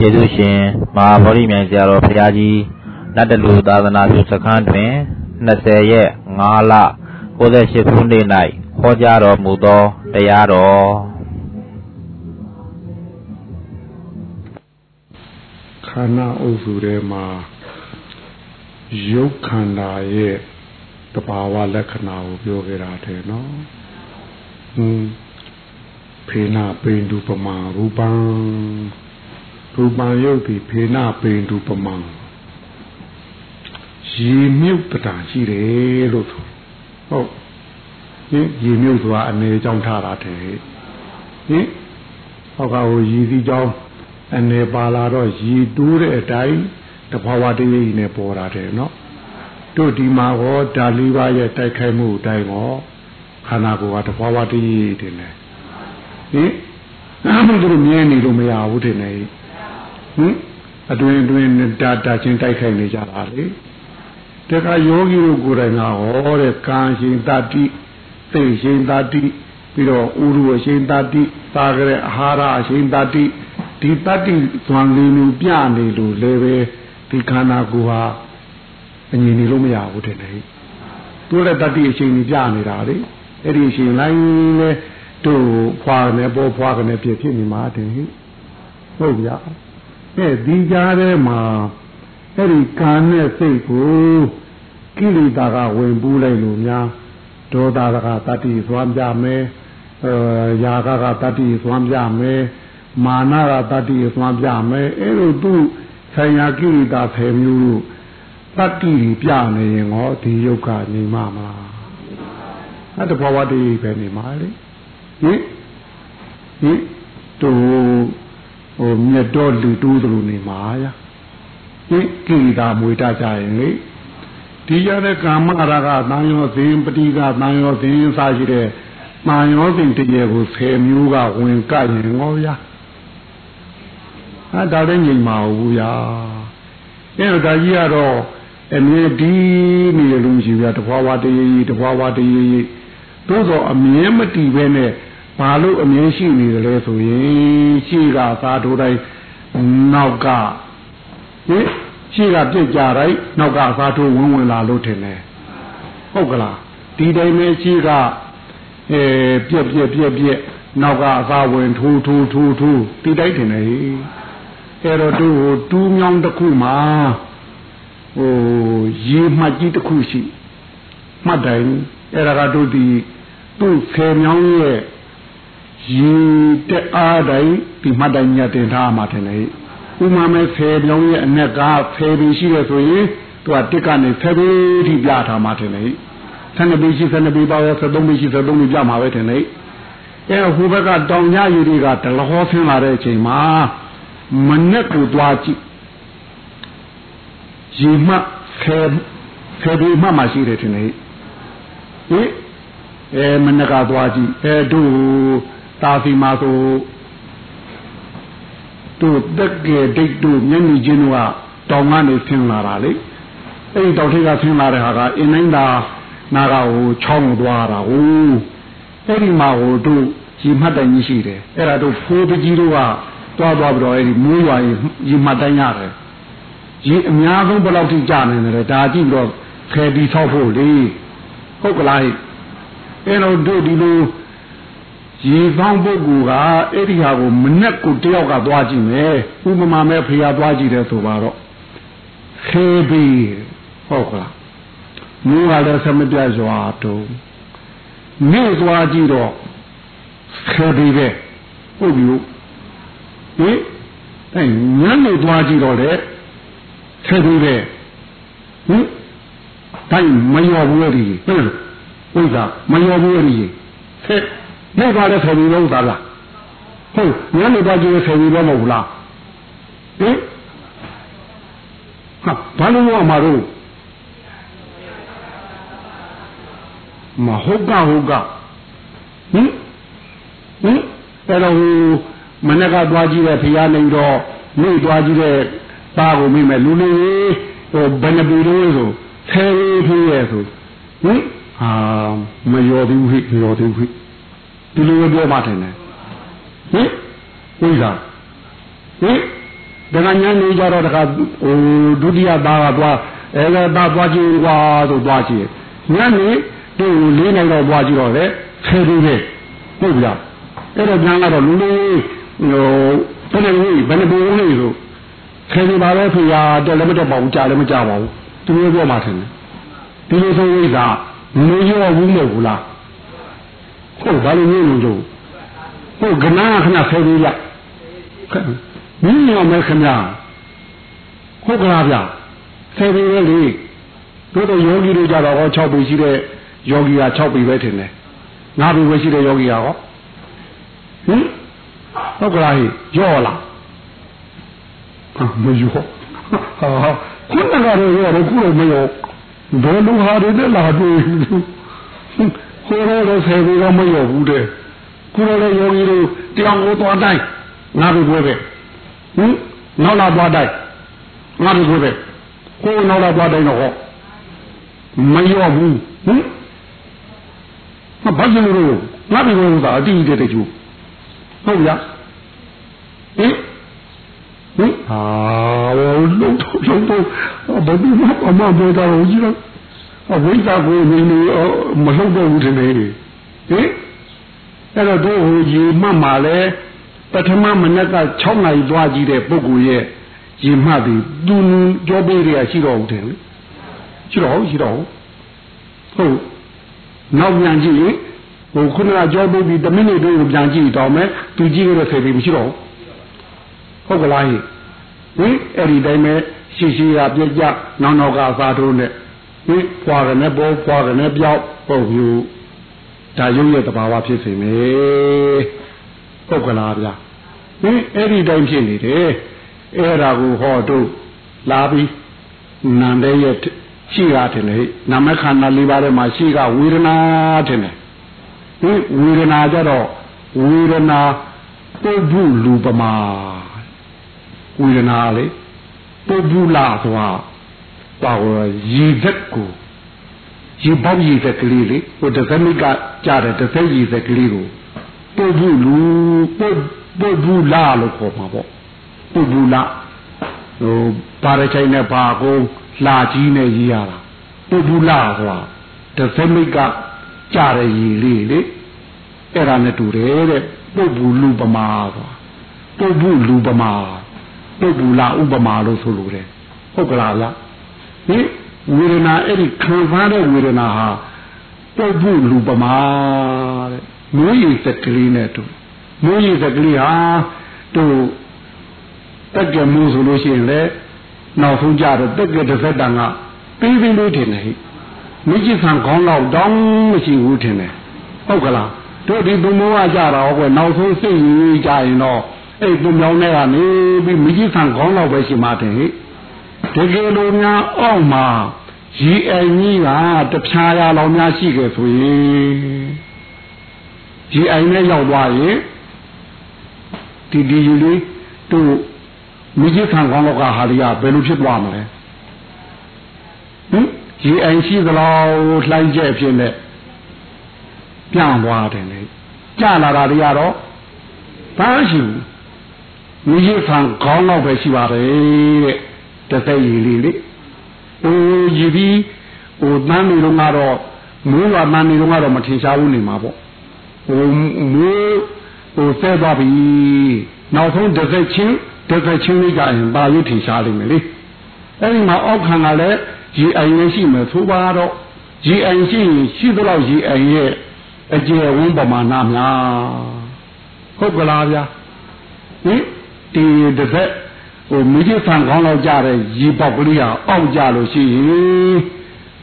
ယေရှုရှင်မဟာဗောဓိမြိုင်ဆရာတော်ဘုရားကြီးနတ်တလူသာသနာပြုစခန်းတွင်20ရက်5လ68ခုနှစ်၌ဟောကြားတော်မူသောတရားတော်ခန္ဓာအုပ်စုထဲမှာရုပ်ခန္ဓာရဲ့တဘာဝလက္ခဏာကိုပြောခဲ့တာတဲ့နော်ဟွန်းဖေနာပိန္ဒုပမာရူပံ ရူပံယုတ်ဒီဖေနာပိန္ဒုပမာရေမြုပ်တတာရှိတယ်လို့ဆိုဟုတ်ဟင်ရေမြုပ်ဆိုတာအနေအကြောင်းထားတာတဲ့ဟင်ဟောကဟိုရည်စည်းကြောင်းအနေပါလာတော့ရည်တိုးတဲ့အတိုင်းတဘာဝတည်းကြီးနဲ့ပေါ်တာတဲ့နော်တို့ဒီမှာဟောဒါလေးပါးရဲ့တိုက်ခိုက်မှုအတိုင်းဟောခန္ဓာကိုယ်ကတဘာဝတည်းကြီးတင်တယ်ဟင်အဲ့ဒါတို့မြင်နေလို့မရဘူးတင်နေ ဟင်အတွင်အတွင်တာတာချင်းတိုက်ခိုက်နေကြတာလေတခါယောဂီတို့ကိုယ်တိုင်ကဟောတဲ့ကံရှင်တတိသိရှင်တတိပြီးတော့ဥရုအရှင်တတိသာကြတဲ့အာဟာရအရှင်တတိဒီတတိဇွန်လေးလူပြနေလို့လည်းပဲဒီခန္ဓာကိုယ်ဟာအငြင်းနေလို့မရဘူးတဲ့လေသူလည်းတတိအရှင်ကြီးပြနေတာလေအဲ့ဒီအရှင်လိုက်လဲတို့ဖွာနေပေါ်ဖွာကနေပြဖြစ်နေမှာတဲ့ဟုတ်ဗျာ အဲ့ဒီကြားထဲမှာအဲ့ဒီကာနဲ့စိတ်ကိုကိလေသာကဝင်ပူးလိုက်လို့များဒေါသကတတိသွမ်းပြမယ်အဲယာကကတတိသွမ်းပြမယ်မာနကတတိသွမ်းပြမယ်အဲ့လိုသူဆိုင်ရာကိလေသာဖယ်မျိုးလို့တတိပြနေရင်ဟောဒီယုတ်ကနေမှာမလားအဲ့တဘဝတည်းပဲနေမှာလေဟင်ဟင်တို့ ဟိုမြတ်တော်လူတူးသလိုနေမှာရဒီကိလေသာမွေတကြရင်လေဒီရတဲ့ကာမရာဂတန်ရောဇင်ပတိကတန်ရောဇင်စားရှိတဲ့တန်ရောဇင်တရေကို10မျိုးကဝင်ကရင်ငေါဗျာအဲဒါလည်းငြိမ်ပါဘူးဗျာအဲဒါကြီးကတော့အမြဲဒီနေလို့ရှိဗျာတဘွားဝတရေကြီးတဘွားဝတရေကြီးသို့တော့အမြဲမတည်ပဲနဲ့ ဘာလို့အမြဲရှိနေတယ်လဲဆိုရင်ရှိကသာထိုးတိုင်းနောက်ကဟင်ရှိကပြစ်ကြတိုင်းနောက်ကအသာထိုးဝင်ဝင်လာလို့ထင်တယ်ဟုတ်ကလားဒီတိုင်းပဲရှိကအဲပြက်ပြက်ပြက်ပြက်နောက်ကအသာဝင်ထိုးထိုးထိုးထိုးဒီတိုင်းထင်တယ်အဲ့တော့သူ့ဟိုတူးမြောင်းတစ်ခုမှာဟိုရေမှတ်ကြီးတစ်ခုရှိမှတ်တိုင်းအဲ့ဒါကတို့ဒီသူ့ဆယ်မြောင်းရဲ့ ရေတက်အားတိုင်းဒီမှတ်တိုင်းညတင်ထားမှထင်တယ်ဥမာမဲ့ဆယ်မြောင်းရဲ့အနက်ကဆယ်ပြီရှိရဆိုရင်သူကတစ်ကနေဆယ်ပြီထိပြထားမှထင်တယ်ဆယ်နှစ်ပြီရှိဆယ်နှစ်ပြီပါရောဆယ်သုံးပြီရှိဆယ်သုံးပြီပြမှာပဲထင်တယ်အဲဟိုဘက်ကတောင်ညယူတွေကဒလဟောဆင်းလာတဲ့အချိန်မှာမနဲ့ကိုသွားကြည့်ရေမှဆယ်ဆယ်ပြီမှမှရှိတယ်ထင်တယ်ဟင်အဲမနဲ့ကသွားကြည့်အဲတို့ တာစီမှာဆိုတို့တက်ကဲဒိတ်တို့မျက်နှာချင်းတို့ကတောင်ကနေဆင်းလာတာလေအဲ့ဒီတောင်ထိပ်ကဆင်းလာတဲ့ဟာကအင်းနိုင်တာနာကဟိုချောင်းသွားတာဟိုအဲ့ဒီမှာဟိုတို့ရီမှတ်တိုင်ကြီးရှိတယ်အဲ့ဒါတို့ဖိုးပကြီးတို့ကသွားသွားပြီးတော့အဲ့ဒီမိုးရွာရီမှတ်တိုင်ရတယ်ရီအများဆုံးဘယ်လောက်ထိကြာနေတယ်ဒါကြည့်ပြီးတော့ဖယ်ပြီးဆောက်ဖို့လေဟုတ်ကလားအဲ့တော့တို့ဒီလို ရေကောင်းပုဂ္ဂိုလ်ကအဲ့ဒီဟာကိုမနဲ့ကိုတယောက်ကသွားကြည့်မယ်ဥပမာမဲ့ဖရာသွားကြည့်တယ်ဆိုပါတော့ခေဘီဟုတ်ကလားမျိုးကလည်းသမပြရွာတုံးနေသွားကြည့်တော့ခေဘီပဲဟုတ်ပြီဟင်အဲညနေသွားကြည့်တော့လေခေဘီပဲဟင်တိုင်းမယောဘူးလေဒီဟုတ်လားဥစ္စာမယောဘူးလေဒီခေ နေပါလေဆယ်ပြီးလုံးသားလားဟုတ်ညနေပါကြည့်ဆယ်ပြီးတော့မဟုတ်လားဟင်ဟာဘာလို့မမှာတော့မဟုတ်ကဟုတ်ကဟင်ဟင်အဲ့တော့မနေ့ကသွားကြည့်တဲ့ဖရာနေတော့နေ့သွားကြည့်တဲ့သားကိုမိမယ်လူလေးဟိုဘယ်နှပီလို့ဆိုဆယ်ပြီးဖြစ်ရဲ့ဆိုဟင်ဟာမယောသေးဘူးဟိမယောသေးဘူးဟိ ဒီလိုပြောမှထင်တယ်ဟင်ဝိဇ္ဇာဟင်ဒါကညာနေကြတော့တခါဟိုဒုတိယသားကသွားအဲဒါသားသွားကြည့်ကွာဆိုသွားကြည့်ညနေတို့လေးနိုင်တော့သွားကြည့်တော့လေဆယ်ပြီးပဲဟုတ်ပြီလားအဲ့တော့ညာကတော့လူလေးဟိုဘယ်လိုလဲဘယ်လိုပုံလဲဆိုဆယ်ပြီးပါပဲဖေရတက်လည်းမတက်ပါဘူးကြားလည်းမကြားပါဘူးသူမျိုးပြောမှထင်တယ်ဒီလိုဆိုဝိဇ္ဇာမရောဘူးမဟုတ်ဘူးလား ဟုတ်ဘာလို့မျိုးလို့တို့ဟုတ်ကနာခဏဆယ်ပြီးရမင်းရောမဲခင်ဗျာဟုတ်ကလားဗျဆယ်ပြီးပဲလေတို့တော့ယောဂီတို့ကြတော့ဟော6ပေရှိတဲ့ယောဂီက6ပေပဲထင်တယ်9ပေပဲရှိတဲ့ယောဂီကဟောဟင်ဟုတ်ကလားဟိရောလားမယောဟာခုနကတော့ရောတော့ခုတော့မယောဘယ်လိုဟာတွေလဲလာတွေ့ ခေါ်တော့ဆယ်ပေတော့မယောဘူးတဲ့ခုတော့ယောဂီတို့တောင်ကိုသွားတိုင်းငါတို့ပြောပဲဟင်နောက်လာသွားတိုင်းငါတို့ပြောပဲကိုယ်နောက်လာသွားတိုင်းတော့ဟောမရောဘူးဟင်ဘာဖြစ်လို့ငါတို့ပြောတာအတိအကျတဲ့ကျိုးဟုတ်ဗျာဟင်ဟင်ဟာလုံးတော့လုံးတော့ဘယ်သူမှအမပြောတာလို့ကြီးတော့ အဝိဇ္ဇာကိုနေနေမလှုပ်တော့ဘူးထင်တယ်ဟင်အဲ့တော့တို့ဟိုကြီးမှတ်မှာလဲပထမမနက်က6နာရီသွားကြည့်တဲ့ပုဂ္ဂိုလ်ရဲ့ရေမှတ်ပြီးသူကြောပေးရရှိတော့ဦးတယ်လေရှိတော့ရှိတော့ဟုတ်နောက်ပြန်ကြည့်ရင်ဟိုခုနကကြောပေးပြီး10မိနစ်တည်းကိုပြန်ကြည့်တော့မယ်သူကြည့်ရတဲ့ဆယ်ပြီးမရှိတော့ဟုတ်ကလားဟိဟင်အဲ့ဒီတိုင်းပဲရှိရှိရပြကြနောက်နောက်ကသာထိုးနဲ့ ဟင်ဖွာရနဲ့ပေါ်ဖွာရနဲ့ပြောက်ပုတ်ယူဒါရုပ်ရဲ့တဘာဝဖြစ်စေမယ်ဟုတ်ကလားဗျာဟင်အဲ့ဒီတိုင်းဖြစ်နေတယ်အဲ့ဒါကိုဟောတို့လာပြီးနန္တဲ့ရဲ့ရှိတာတယ်လေနာမခန္ဓာ၄ပါးထဲမှာရှိကဝေဒနာတယ်လေဟင်ဝေဒနာကြတော့ဝေဒနာပုဗ္ဗလူပမာဝေဒနာလေပုဗ္ဗလာဆိုတာ ပါဝရည်သက်ကိုရေပေါက်ရည်သက်ကလေးလေဟိုတစ်စမိကကြားတယ်တစ်သက်ရည်သက်ကလေးကိုပုဗ္ဗလူပုဗ္ပုဗ္ဗလာလို့ခေါ်မှာပေါ့ပုဗ္ဗလာဟိုပါရချိုင်နဲ့ပါကုန်းလာကြီးနဲ့ရေးရတာပုဗ္ဗလာဆိုတာတစ်စမိကကြားတဲ့ရည်လေးလေအဲ့ဒါနဲ့တူတယ်တဲ့ပုဗ္ဗလူပမာဆိုတာပုဗ္ဗလူပမာပုဗ္ဗလာဥပမာလို့ဆိုလိုတယ်ဟုတ်ကလားဗျ ဟင်ဝေဒနာအဲ့ဒီခံစားတဲ့ဝေဒနာဟာပုပ်ဖို့လူပမာတဲ့မိုးရည်စက်ကလေးနဲ့တူမိုးရည်စက်ကလေးဟာတို့တက်ကြမှုဆိုလို့ရှိရင်လေနောက်ဆုံးကြတော့တက်ကြတစ်သက်တန်ကပြီးပြီးလို့ထင်တယ်ဟိမိจิตဆံခေါင်းတော့တောင်းမရှိဘူးထင်တယ်ဟုတ်ကလားတို့ဒီသူမိုးကကြတာဟောကွယ်နောက်ဆုံးစိတ်ကြီးကြရင်တော့အဲ့သူမြောင်းတဲ့ကနေပြီးမိจิตဆံခေါင်းတော့ပဲရှိမှတယ်ဟိ တကယ်လို့များအောက်မှာရီအိမ်ကြီးကတဖြာရလောင်များရှိခဲ့ဆိုရင်ရီအိမ်နဲ့ရောက်သွားရင်ဒီဒီယူလေးတို့မိကြီးခံကောင်းတော့ကဟာရီကဘယ်လိုဖြစ်သွားမလဲဟင်ရီအိမ်ရှိသလားလှိုင်းကျက်ဖြစ်နေပြန်သွားတယ်လေကြလာတာတွေကတော့ဘာရှိဘူးမိကြီးခံကောင်းတော့ပဲရှိပါတယ်တဲ့ တသက်ရည်လေးလေဟိုရည်ပြီးဟိုတန်းနေတော့ကတော့မိုးကတန်းနေတော့ကတော့မထင်ရှားဘူးနေမှာပေါ့ဟိုမိုးဟိုဆဲသွားပြီနောက်ဆုံးတသက်ချင်းတသက်ချင်းလေးကရင်ပါရုပ်ထင်ရှားလိမ့်မယ်လေအဲ့ဒီမှာအောက်ခံကလည်းရည်အိမ်နဲ့ရှိမယ်သို့ပါတော့ရည်အိမ်ရှိရင်ရှိသလောက်ရည်အိမ်ရဲ့အကျယ်ဝန်းပမာဏများဟုတ်ကလားဗျာဟင်ဒီတစ်သက် ဟိုမိကြီးဆန်ကောင်းလောက်ကြတဲ့ရေပေါက်ကလေးဟာအောက်ကြလို့ရှိရင်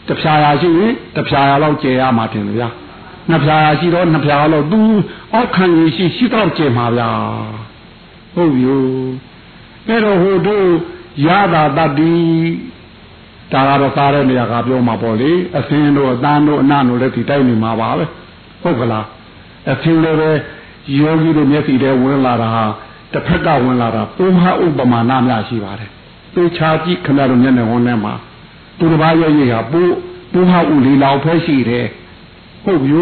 တဖြာရာရှိရင်တဖြာရာလောက်ကျယ်ရမှာတင်ဗျာနှစ်ဖြာရာရှိတော့နှစ်ဖြာရာလောက်သူအောက်ခံရရှိရှိတော့ကျယ်မှာဗျာဟုတ်ပြီအဲ့တော့ဟိုတို့ရတာတတ်ဒီဒါကတော့စားတဲ့နေရာကပြောမှာပေါ့လေအစင်းတို့အတန်းတို့အနတို့လည်းဒီတိုက်နေမှာပါပဲဟုတ်ကလားအစင်းလည်းပဲယောဂီတို့မျက်စိထဲဝင်လာတာဟာ တစ်ဖက်ကဝင်လာတာပုံဟာဥပမာနာများရှိပါတယ်သေချာကြည့်ခင်ဗျားတို့မျက်နှာဝန်ထဲမှာသူတစ်ပါးရဲ့ရေးဟာပူပူဟာဥလီလောက်ဖဲရှိတယ်ဟုတ်ပြီ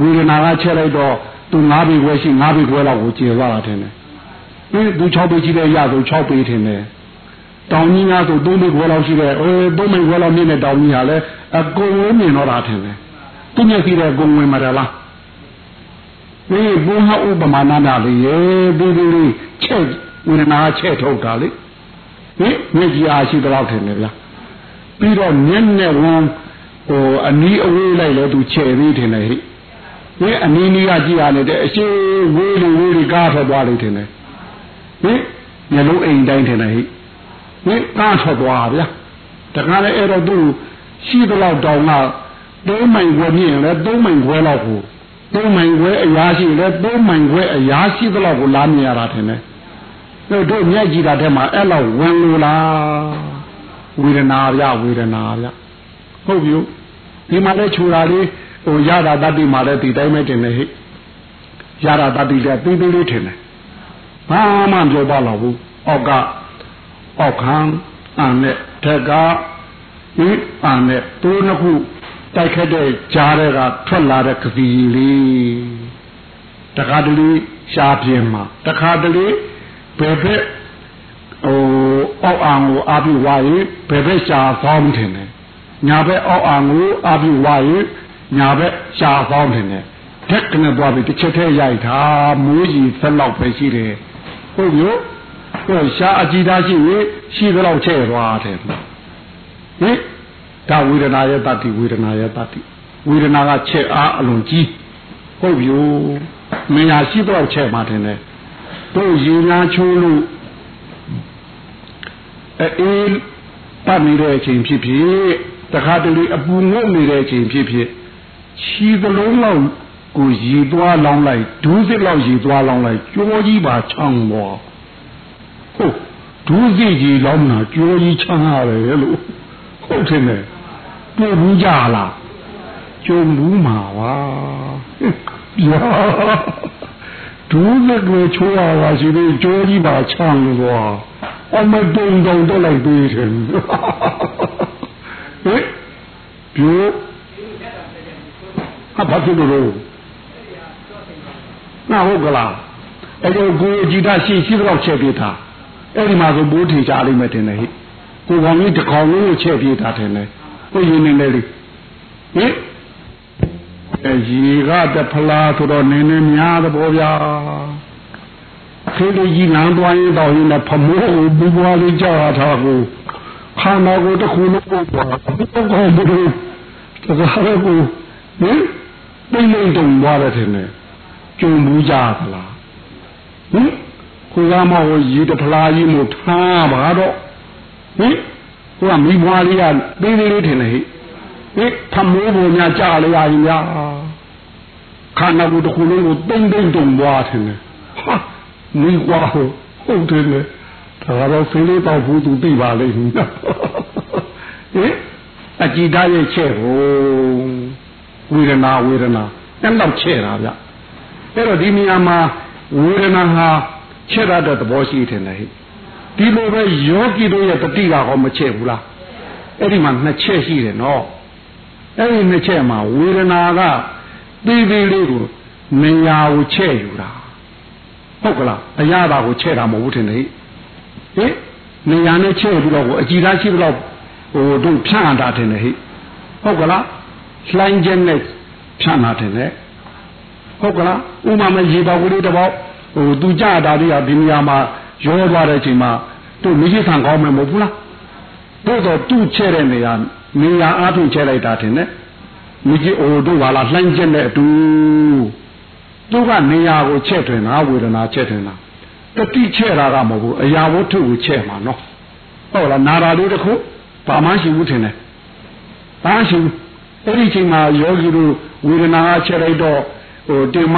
ဝေဒနာကချက်လိုက်တော့သူငါးပြီခွဲရှိငါးပြီခွဲလောက်ကိုကျေသွားတာထင်တယ်ဟအင်းသူ6ပေရှိတဲ့ရဆို6ပေထင်တယ်တောင်ကြီးများဆို3ပေခွဲလောက်ရှိတဲ့အဲ3ပေခွဲလောက်မြင့်တဲ့တောင်ကြီးဟာလည်းအကုန်လုံးမြင်တော့တာထင်တယ်သူမျက်စိနဲ့အကုန်ဝင်မှာလား ဒီဘုံဟာဥပမာနာနာလေးရေဒီဒီလေးချက်ဝေဒနာချက်ထုတ်တာလေဟင်မျက်ကြီးအားရှိတော့ထင်တယ်ဗျာပြီးတော့မျက်နဲ့ဝန်ဟိုအနီးအဝေးလိုက်လဲသူချဲ့သေးတယ်ဟဲ့ဒီအနီးနီးကကြည့်ရနေတဲ့အရှိဝေးလူဝေးလူကားထွက်သွားလိမ့်တယ်ဟင်မျက်လုံးအိမ်တိုင်းထင်တယ်ဟဲ့ဟင်ကားထွက်သွားဗျာတခါလေအဲ့တော့သူရှိတော့တောင်ကသုံးမိုင်ခွဲမြင့်လဲသုံးမိုင်ခွဲလောက်ကို သုံးမိုင်ခွဲအရာရှိလဲသုံးမိုင်ခွဲအရာရှိတော့ကိုလာမြင်ရတာထင်တယ်တို့တို့မျက်ကြည့်တာထဲမှာအဲ့လောက်ဝင်လို့လားဝေဒနာဗျဝေဒနာဗျဟုတ်ပြီဒီမှာလဲခြူတာလေးဟိုရတာတတိမှာလဲဒီတိုင်းပဲတင်နေဟိရတာတတိလဲပြီးပြီးလေးထင်တယ်ဘာမှပြောပါတော့ဘူးအောက်ကအောက်ခံအန်နဲ့ထက်ကဟိအန်နဲ့သူနှစ်ခု တိုက်ခတ်တဲ့ကြားတွေကထွက်လာတဲ့ကတိလေးတခါတလေရှားပြင်းမှာတခါတလေဘယ်ဘက်ဟိုအောက်အောင်ကိုအာပြဝါရင်ဘယ်ဘက်ရှားဖောင်းထင်တယ်ညာဘက်အောက်အောင်ကိုအာပြဝါရင်ညာဘက်ရှားဖောင်းထင်တယ်ဓက်ကနေသွားပြီးတစ်ချက်တည်းရိုက်တာမိုးကြီးဆက်လောက်ပဲရှိတယ်ဟုတ်ပြီဟိုရှားအကြည့်သားရှိရင်ရှိသလောက်ချဲ့သွားတယ်ဟင် ဒါဝေဒနာရဲ့တတိဝေဒနာရဲ့တတိဝေဒနာကချက်အားအလွန်ကြီးဟုတ်ပြီမညာရှိတော့ချက်မှတင်တယ်တို့ရေနာချိုးလို့အေးပတ်နေတဲ့အချိန်ဖြစ်ဖြစ်တခါတလေအပူငုတ်နေတဲ့အချိန်ဖြစ်ဖြစ်ခြီသလုံးလောက်ကိုရေသွားလောင်းလိုက်ဒူးစစ်လောက်ရေသွားလောင်းလိုက်ကြောကြီးပါချောင်းပေါ်ဟုတ်ဒူးစစ်ကြီးလောင်းတာကြောကြီးချမ်းရတယ်လို့ဟုတ်တယ်နဲ့ တွေ့ဘူးကြလားကြုံဘူးမှာပါဒူးစစ်ကိုချိုးရပါရှိသေးကြောကြီးပါချမ်းလို့အမတုံတုံတော့လိုက်သေးတယ်ဟင်ပြိုးဟာဘာဖြစ်လို့လဲနာဟုတ်ကလားအဲ့ဒီကိုအကြည့်တာရှိရှိတော့ချက်ပြထားအဲ့ဒီမှာဆိုဘိုးထီချလိမ့်မယ်တင်တယ်ဟိကိုကောင်ကြီးတကောင်လုံးကိုချက်ပြထားတယ် လေကိုရင်းနေလေဟင်အဲရေကတဖလားဆိုတော့နင်းနေများသဘောဗျာခေလေးကြီးလမ်းသွားရင်တော့ရင်ဖမိုးကိုဘူးပွားလေးကြောက်ထားကိုခန္ဓာကိုယ်တစ်ခုလုံးပို့သွားဘုကောဘုရားတကားကိုဟင်ပြိမ့်နေတုံသွားတယ်ထင်တယ်ကြုံဘူးကြသလားဟင်ကိုကမောရေတဖလားကြီးမို့ထားပါတော့ဟင် ကိုကမိဘွားလေးကသေးသေးလေးထင်တယ်ဟိဟင်ဖမိုးပေါ်များကြာလေရရင်များခန္ဓာကိုယ်တစ်ခုလုံးကိုတိမ့်တိမ့်တုံသွားထင်တယ်ဟာမိကွာဟုတ်တယ်လေဒါတော့ဖိလေးတော့ဘူးသူသိပါလိမ့်မယ်ဟင်အကြည်သားရဲ့ချက်ဟိုဝေဒနာဝေဒနာအဲ့လောက်ချဲ့တာဗျအဲ့တော့ဒီနေရာမှာဝေဒနာဟာချဲ့ရတဲ့သဘောရှိတယ်လေ ဒီလိုပဲယောဂီတို့ရဲ့တတိကဟောမချဲ့ဘူးလားအဲ့ဒီမှာနှစ်ချက်ရှိတယ်နော်အဲ့ဒီနှစ်ချက်မှာဝေဒနာကပြီးပြီးလေးကိုနေရာကိုချဲ့ယူတာဟုတ်ကလားအရာတာကိုချဲ့တာမဟုတ်ဘူးထင်တယ်ဟင်နေရာနဲ့ချဲ့ပြီးတော့ကိုအကြည်သားရှိတော့ဟိုတို့ဖြန့်တာထင်တယ်ဟိဟုတ်ကလားလှိုင်းခြင်းနဲ့ဖြန့်တာထင်တယ်ဟုတ်ကလားဥမာမရေတော်ကလေးတစ်ပေါက်ဟိုသူကြတာတွေကဒီနေရာမှာ ရောသွားတဲ့အချိန်မှာတို့မိကြီးဆန်ကောင်းမယ်မဟုတ်ဘူးလားတို့တော့သူ့ချဲ့တဲ့နေရာနေရာအားဖြင့်ချဲ့လိုက်တာထင်တယ်မိကြီးအိုတို့ပါလားလှိုင်းခြင်းနဲ့အတူသူကနေရာကိုချဲ့ထွင်တာဝေဒနာချဲ့ထွင်တာတတိချဲ့တာကမဟုတ်ဘူးအရာဝတ္ထုကိုချဲ့မှာနော်ဟုတ်လားနာရာလေးတစ်ခုဘာမှရှိဘူးထင်တယ်ဘာရှိဘူးအဲ့ဒီချိန်မှာယောဂီတို့ဝေဒနာချဲ့လိုက်တော့ဟိုတင်မ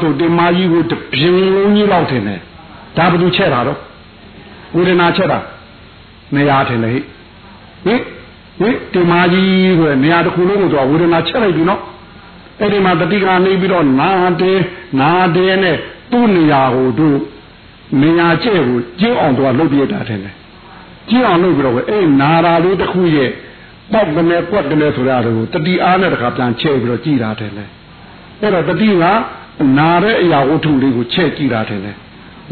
ဆိုတင်မကြီးကိုတပြင်းလုံးကြီးလောက်ထင်တယ် ဒါဘယ်သူချဲ့တာတော့ဝေဒနာချဲ့တာနေရာထင်တယ်ဟိဟင်ဟင်တင်မကြီးဆိုနေရာတစ်ခုလုံးကိုတော့ဝေဒနာချဲ့လိုက်ပြီနော်အဲ့ဒီမှာတတိကနေပြီးတော့နာတေနာတေနဲ့သူ့နေရာကိုတို့နေရာကျဲ့ကိုကျင်းအောင်တော့လုပ်ပြတာတယ်ကျင်းအောင်လုပ်ပြီးတော့အဲ့နာရာလေးတစ်ခုရဲ့ပေါက်ကနေပွက်ကနေဆိုတာကိုတတိအားနဲ့တခါပြန်ချဲ့ပြီးတော့ကြည်တာတယ်လေအဲ့တော့တတိကနာတဲ့အရာဝတ္ထုလေးကိုချဲ့ကြည့်တာတယ်လေ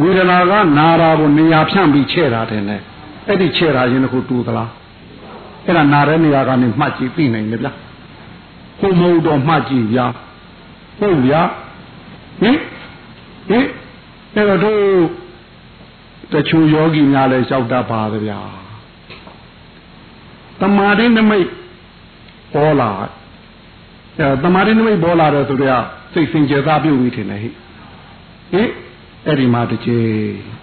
ဝေဒနာကနာတာကိုနေရာဖြန့်ပြီးချဲ့တာတယ်နဲ့အဲ့ဒီချဲ့တာရင်တခုတူသလားအဲ့ဒါနာတဲ့နေရာကနေမှတ်ကြည့်သိနိုင်တယ်ဗျာဟုတ်မဟုတ်တော့မှတ်ကြည့်ဗျာဟုတ်ဗျာဟင်ဟင်အဲ့တော့တို့တချို့ယောဂီများလည်းလျှောက်တတ်ပါသဗျာတမာရင်းနမိတ်ပေါ်လာအဲတမာရင်းနမိတ်ပေါ်လာတယ်ဆိုတော့စိတ်စင်ကြယ်သားပြုတ်ပြီးထင်တယ်ဟိဟင် အဲ့ဒီမှာတစ်ချိန်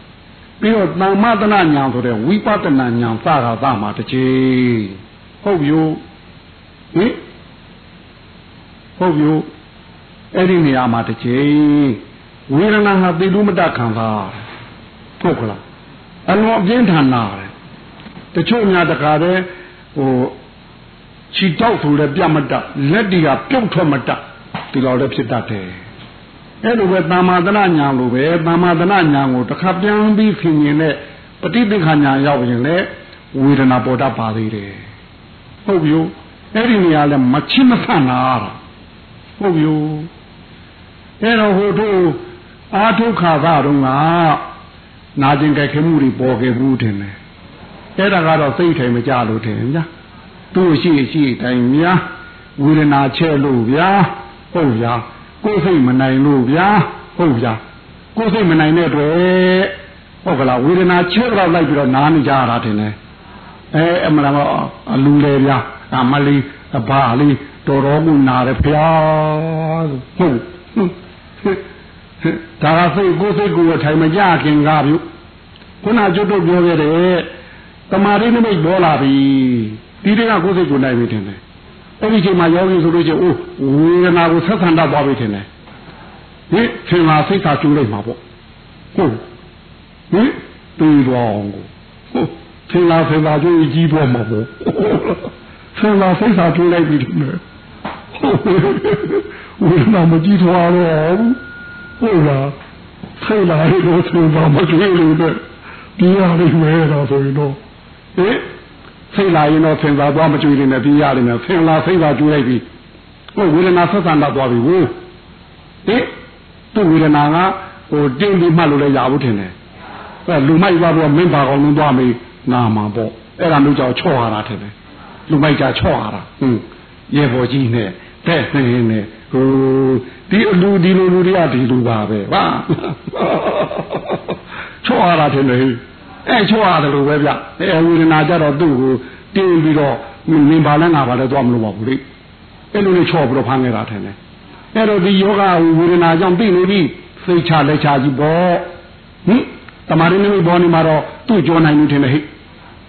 ပြီးတော့တမ္မတနာညာဆိုတဲ့ဝိပဿနာညာစတာသမှာတစ်ချိန်ဟုတ်ပြီဟင်ဟုတ်ပြီအဲ့ဒီနေရာမှာတစ်ချိန်ဝေဒနာဟာသိလို့မတတ်ခံစားဟုတ်ကလားအလွန်အပြင်းထန်လာတယ်တချို့များတခါတည်းဟိုခြိတောက်ဆိုလည်းပြတ်မတတ်လက်တီကပြုတ်ထွက်မတတ်ဒီလိုလည်းဖြစ်တတ်တယ် အဲ့လိုပဲတာမာတနာညာလိုပဲတာမာတနာညာကိုတစ်ခါပြန်ပြီးခင်ရင်နဲ့ပฏิပက္ခညာရောက်ရင်လည်းဝေဒနာပေါ်တတ်ပါသေးတယ်ဟုတ်ပြီအဲ့ဒီနေရာလဲမချစ်မဆန့်နာတာဟုတ်ပြီအဲ့တော့ဟိုတို့အာထုခါကတော့ကနာကျင်ကြိုက်ခဲမှုတွေပေါ်ခဲ့ဘူးထင်တယ်အဲ့ဒါကတော့စိတ်ထိုင်မကြလို့ထင်ဗျာသူ့ရှိရှိတိုင်များဝေဒနာချဲ့လို့ဗျာဟုတ်ဗျာ ကိုယ်စိတ်မနိုင်လို့ဗျာဟုတ်ဗျာကိုယ်စိတ်မနိုင်တဲ့အတွက်ဟုတ်ကလားဝေဒနာချဲ့တော့လိုက်ပြီးတော့နားနေကြရတာထင်တယ်အဲအမှန်တော့အလူလေဗျာအမလီအဘာလေးတော်တော်မှုနာတယ်ဗျာဟုတ်ဒါကစိတ်ကိုယ်စိတ်ကိုယ်ထိုင်မကြခင်ကားပြုခုနကျွတ်တို့ပြောခဲ့တဲ့တမာရိနိမိတ်ပေါ်လာပြီဒီတွေကကိုယ်စိတ်ကိုနိုင်ပြီထင်တယ် အဲ့ဒီချိန်မှာယောဂီဆိုလို့ချင်းအိုးဝေဒနာကိုဆက်ဆံတတ်သွားပြီထင်တယ်ဟင်သင်္ဃာစိတ်သာကျိုးလိုက်မှာပေါ့ဟုတ်ဟင်ပြီးတော့ကိုဟုတ်သင်္ဃာသင်္ဃာကျိုးကြီးတော့မှာပေါ့သင်္ဃာစိတ်သာကျိုးလိုက်ပြီထင်တယ်ဝေဒနာမကြည့်ထွားတော့ဟုတ်လားဆိတ်လာရတော့သင်္ဃာမကျိုးလို့တဲ့ဒီရလေးမဲတော့ဆိုရင်တော့ဟင် စိတ်လာရင်တော့ဆင်သာသွားမကြွေနေနဲ့ပြရလိမ့်မယ်ဆင်လာစိတ်သာကြွေလိုက်ပြီဟုတ်ဝေဒနာဆက်ဆံတော့သွားပြီဟိုဟင်သူ့ဝေဒနာကဟိုတင်းပြီးမှတ်လို့လည်းရဘူးထင်တယ်အဲလူမိုက်သွားတော့မင်းပါကောင်လုံးသွားမေးနာမှာပေါ့အဲ့ဒါမျိုးကြောင့်ချော့ရတာထင်တယ်လူမိုက်ကချော့ရတာဟင်းရေပေါ်ကြီးနဲ့တဲ့နေနဲ့ဟိုဒီအလူဒီလူလူတွေကဒီလူပါပဲဟာချော့ရတာထင်တယ် အဲချောရတယ်လို့ပဲဗျအဲဝေဒနာကြတော့သူ့ကိုတင်းပြီးတော့နင်ပါလဲငါပါလဲသွားမလို့ပါဘူးလေအဲ့လိုလေးချော့ပြီးတော့ဖမ်းနေတာထင်တယ်အဲ့တော့ဒီယောဂဝေဒနာကြောင့်သိနေပြီစိတ်ချလက်ချကြီးပေါ့ဟင်တမာရင်းမိဘောနေမှာတော့သူ့ကြောနိုင်လို့ထင်တယ်ဟိ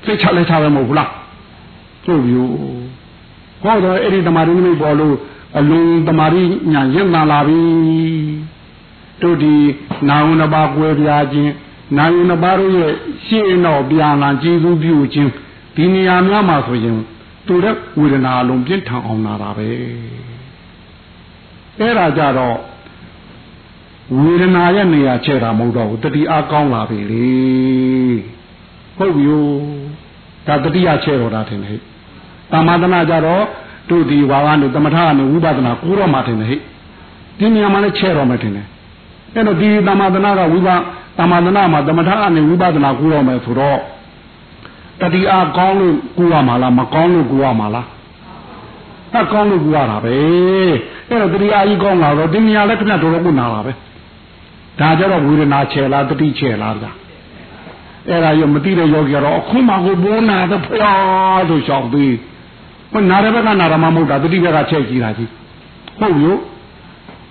စိတ်ချလက်ချပဲမဟုတ်ဘူးလားဟုတ်ပြီဟောတော့အဲ့ဒီတမာရင်းမိဘောလို့အလုံးတမာရီညာရင့်လာပြီတို့ဒီနာဝနပါကွယ်ပြားခြင်း နာယုနှစ်ပါးတို့ရဲ့ရှေ့တော့ပြန်လာကျေးဇူးပြုခြင်းဒီနေရာများမှာဆိုရင်တူတဲ့ဝေဒနာလုံးပြင်းထန်အောင်လာတာပဲအဲ့ဒါကြတော့ဝေဒနာရဲ့နေရာချဲ့တာမဟုတ်တော့ဘူးတတိအားကောင်းလာပြီလေဟုတ်ပြီဒါတတိယချဲ့တော့တာထင်တယ်ဟဲ့တာမဒနာကြတော့တို့ဒီဝါကနေသမထကနေဝိပဿနာကိုတော့မှထင်တယ်ဟဲ့ဒီနေရာမှာလည်းချဲ့တော့မှထင်တယ်အဲ့တော့ဒီတာမဒနာကဝိပဿ တမန္တနာမှာသမထအနေဝိပဿနာကူရမယ်ဆိုတော့တတိအားကောင်းလို့ကူရမှာလားမကောင်းလို့ကူရမှာလားဟဲ့ကောင်းလို့ကူရတာပဲအဲ့တော့တတိအားကြီးကောင်းလာတော့ဒီနေရာလည်းခဏတော်တော်ကိုနာလာပဲဒါကြတော့ဝေဒနာချေလားတတိချေလားဗျာအဲ့ဒါရောမသိတဲ့ယောဂီကတော့အခုမှကိုဘောနာတော့ဖရားလို့ရှောင်ပြီးမနာရဘက်ကနာရမမဟုတ်တာတတိဘက်ကချဲ့ကြည့်တာကြီးဟုတ်ရော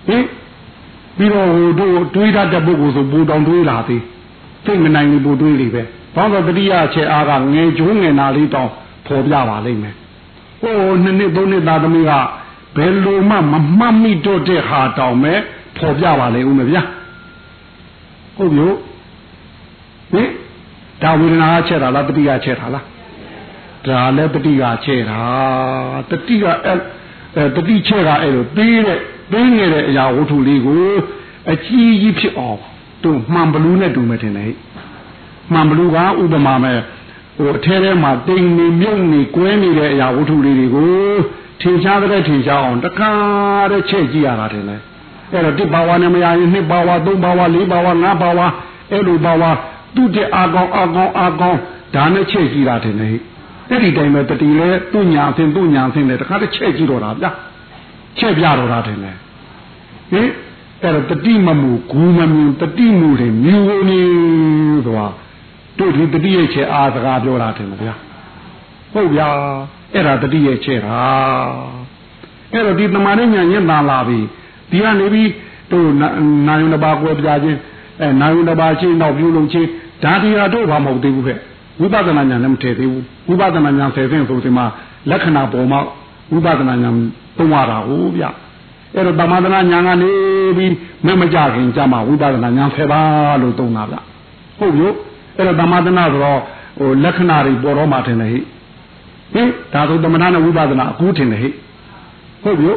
ဟင် ပြီးတော့ဟိုတို့တွေးတတ်တဲ့ပုဂ္ဂိုလ်ဆိုပူတောင်တွေးလာသေးသိမနိုင်ဘူးပူတွေးလိပဲဘာလို့တတိယချက်အားကငယ်ကျိုးငယ်နာလေးတောင်ဖော်ပြပါလိမ့်မယ်ဟိုနှစ်နှစ်သုံးနှစ်သားသမီးကဘယ်လိုမှမမှတ်မိတော့တဲ့ဟာတောင်ပဲဖော်ပြပါလိမ့်ဦးမယ်ဗျာဟုတ်ပြီဟင်ဒါဝေဒနာချက်တာလားတတိယချက်တာလားဒါလည်းတတိယချက်တာတတိယအဲတတိချက်ကအဲ့လိုသေးတဲ့ ပေးနေတဲ့အရာဝတ္ထုလေးကိုအကြီးကြီးဖြစ်အောင်သူမှန်ဘလူးနဲ့တူမယ်ထင်တယ်မှန်ဘလူးကဥပမာမဲ့ဟိုအထဲထဲမှာတိမ်နေမြုပ်နေကွဲနေတဲ့အရာဝတ္ထုလေးတွေကိုထင်ရှားတဲ့ထင်ရှားအောင်တခါတဲ့ချက်ကြည့်ရတာထင်တယ်အဲ့တော့တစ်ပါဝါနဲ့မရရင်နှစ်ပါဝါသုံးပါဝါလေးပါဝါငါးပါဝါအဲ့လိုပါဝါသူ့တဲ့အာကောင်းအာကောင်းအာကောင်းဒါနဲ့ချက်ကြည့်တာတယ်လေအဲ့ဒီတိုင်းပဲတတိလဲသူ့ညာအင်းသူ့ညာအင်းနဲ့တခါတည်းချက်ကြည့်တော့တာဗျာ ချက်ပြတော့တာတယ်လေဟင်အဲ့တော့တတိမမှုဂူမမြူတတိမှုတွေမြူနေဆိုတာတို့ဒီတတိရဲ့ချက်အားစကားပြောတာတယ်ဗျာဟုတ်ဗျာအဲ့ဒါတတိရဲ့ချက်ဟာအဲ့တော့ဒီတမာရညာညက်တာလာပြီဒီကနေပြီးတို့နာယုန်တပါကွယ်ပြခြင်းအဲနာယုန်တပါချင်းတော့ပြုလုံးချင်းဒါဒီဟာတို့ဘာမဟုတ်သေးဘူးခဲ့ဝိပဿနာဉာဏ်လည်းမထည့်သေးဘူးဝိပဿနာဉာဏ်ဆယ်ဆင့်ဆိုဒီမှာလက္ခဏာပေါ်မှာ ဝိပဿနာဉာဏ်သုံးရတာဟုတ်ဗျအဲ့တော့တမသနာဉာဏ်ကနေပြီးမမကြခင်ကြမှာဝိပဿနာဉာဏ်ဆယ်ပါလို့သုံးတာဗျဟုတ်ပြီအဲ့တော့တမသနာဆိုတော့ဟိုလက္ခဏာတွေပေါ်တော့မှထင်တယ်ဟိဟင်ဒါဆိုတမနာနဲ့ဝိပဿနာအကူထင်တယ်ဟိဟုတ်ပြီ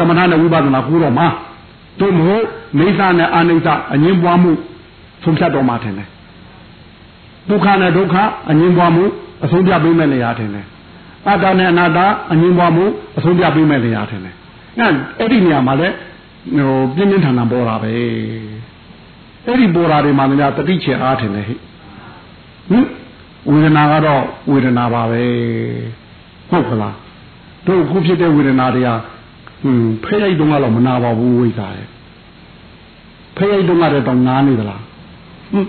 တမနာနဲ့ဝိပဿနာကူတော့မှတို့မဟုတ်နေသနဲ့အာနိစ္စအငင်းပွားမှုဆုံးဖြတ်တော်မှထင်တယ်ဒုက္ခနဲ့ဒုက္ခအငြင်းပွားမှုအဆုံးပြပေးမဲ့နေရာထင်တယ် အတ္တနဲ့အနတ္တအငြင်းပွားမှုအဆုံးပြပေးမဲ့နေရာထင်တယ်အဲအဲ့ဒီနေရာမှာလဲဟိုပြင်းပြင်းထန်ထန်ပေါ်တာပဲအဲ့ဒီပေါ်တာတွေမှာလည်းတတိချေအားထင်တယ်ဟိဟင်ဝေဒနာကတော့ဝေဒနာပါပဲဟုတ်ကလားတို့ခုဖြစ်တဲ့ဝေဒနာတွေကဟွန်းဖဲရိုက်တုန်းကတော့မနာပါဘူးဝိဇ္ဇာရဲ့ဖဲရိုက်တုန်းကတော့နားနေသလားဟင်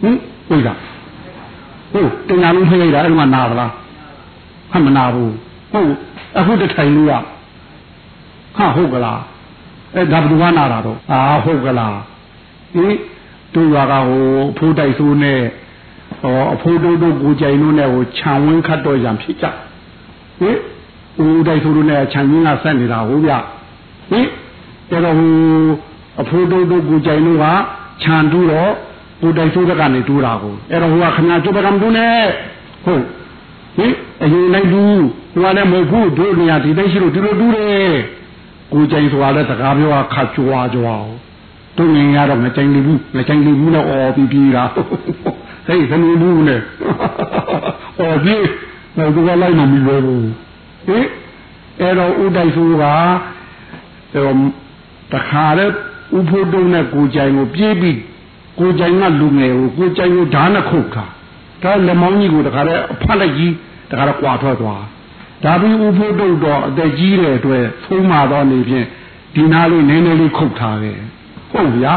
ဟင်ဝိဇ္ဇာဟုတ်တင်ညာလုံးဖဲရိုက်တာအဲ့ဒီမှာနာသလားဟ မ်မနာဘူးဟုတ်အခုတထိုင်လို့ရဟာဟုတ်ကလားအဲဒါဘယ်သူကနာတာတော့အာဟုတ်ကလားဟင်တို့ရွာကဟိုဖိုးတိုက်ဆိုးနဲ့ဟောအဖိုးတို့တို့ကိုကြိုင်လို့နဲ့ဟိုခြံဝင်းခတ်တော့ရံဖြစ်ကြဟင်ဦးတိုက်ဆိုးတို့နဲ့ခြံရင်းကဆက်နေတာဟုတ်ဗျဟင်အဲ့တော့ဟိုအဖိုးတို့တို့ကိုကြိုင်လို့ကခြံတူးတော့ကိုတိုက်ဆိုးကနေတူးတာကိုအဲ့တော့ဟိုကခဏကျုပ်ကမတူးနဲ့ဟုတ် ဟင်အရင်လိုက်တူးဟိုကလည်းမဟုတ်ဘူးတို့နေရာဒီတိုင်းရှိလို့ဒီလိုတူးတယ်ကိုကြိုင်ဆိုတာလည်းစကားပြောတာခါကြွားကြွားတို့ငင်ရတော့ငကြိုင်လူဘူးငကြိုင်လူဘူးနဲ့အော်ပြီးပြီးတာဟဲ့သမီးဘူးနဲ့အော်ပြီးတော့သူကလိုက်မှမလွယ်ဘူးဟင်အဲ့တော့ဥတိုက်ဆိုးကဟိုတခါလဲဥဖို့တုံးနဲ့ကိုကြိုင်ကိုပြေးပြီးကိုကြိုင်ကလူငယ်ကိုကိုကြိုင်ကိုဓာတ်နဲ့ခုတ်တာ ဒါလက်မောင်းကြီးကိုတခါလဲအဖတ်လိုက်ကြီးတခါတော့ကွာထွက်သွားဒါပြီးဥဖို့တုံးတော့အသက်ကြီးတဲ့အတွက်ဖုံးမာတော့နေဖြင့်ဒီနာလေးနည်းနည်းလေးခုတ်ထားတယ်ဟုတ်ဗျာ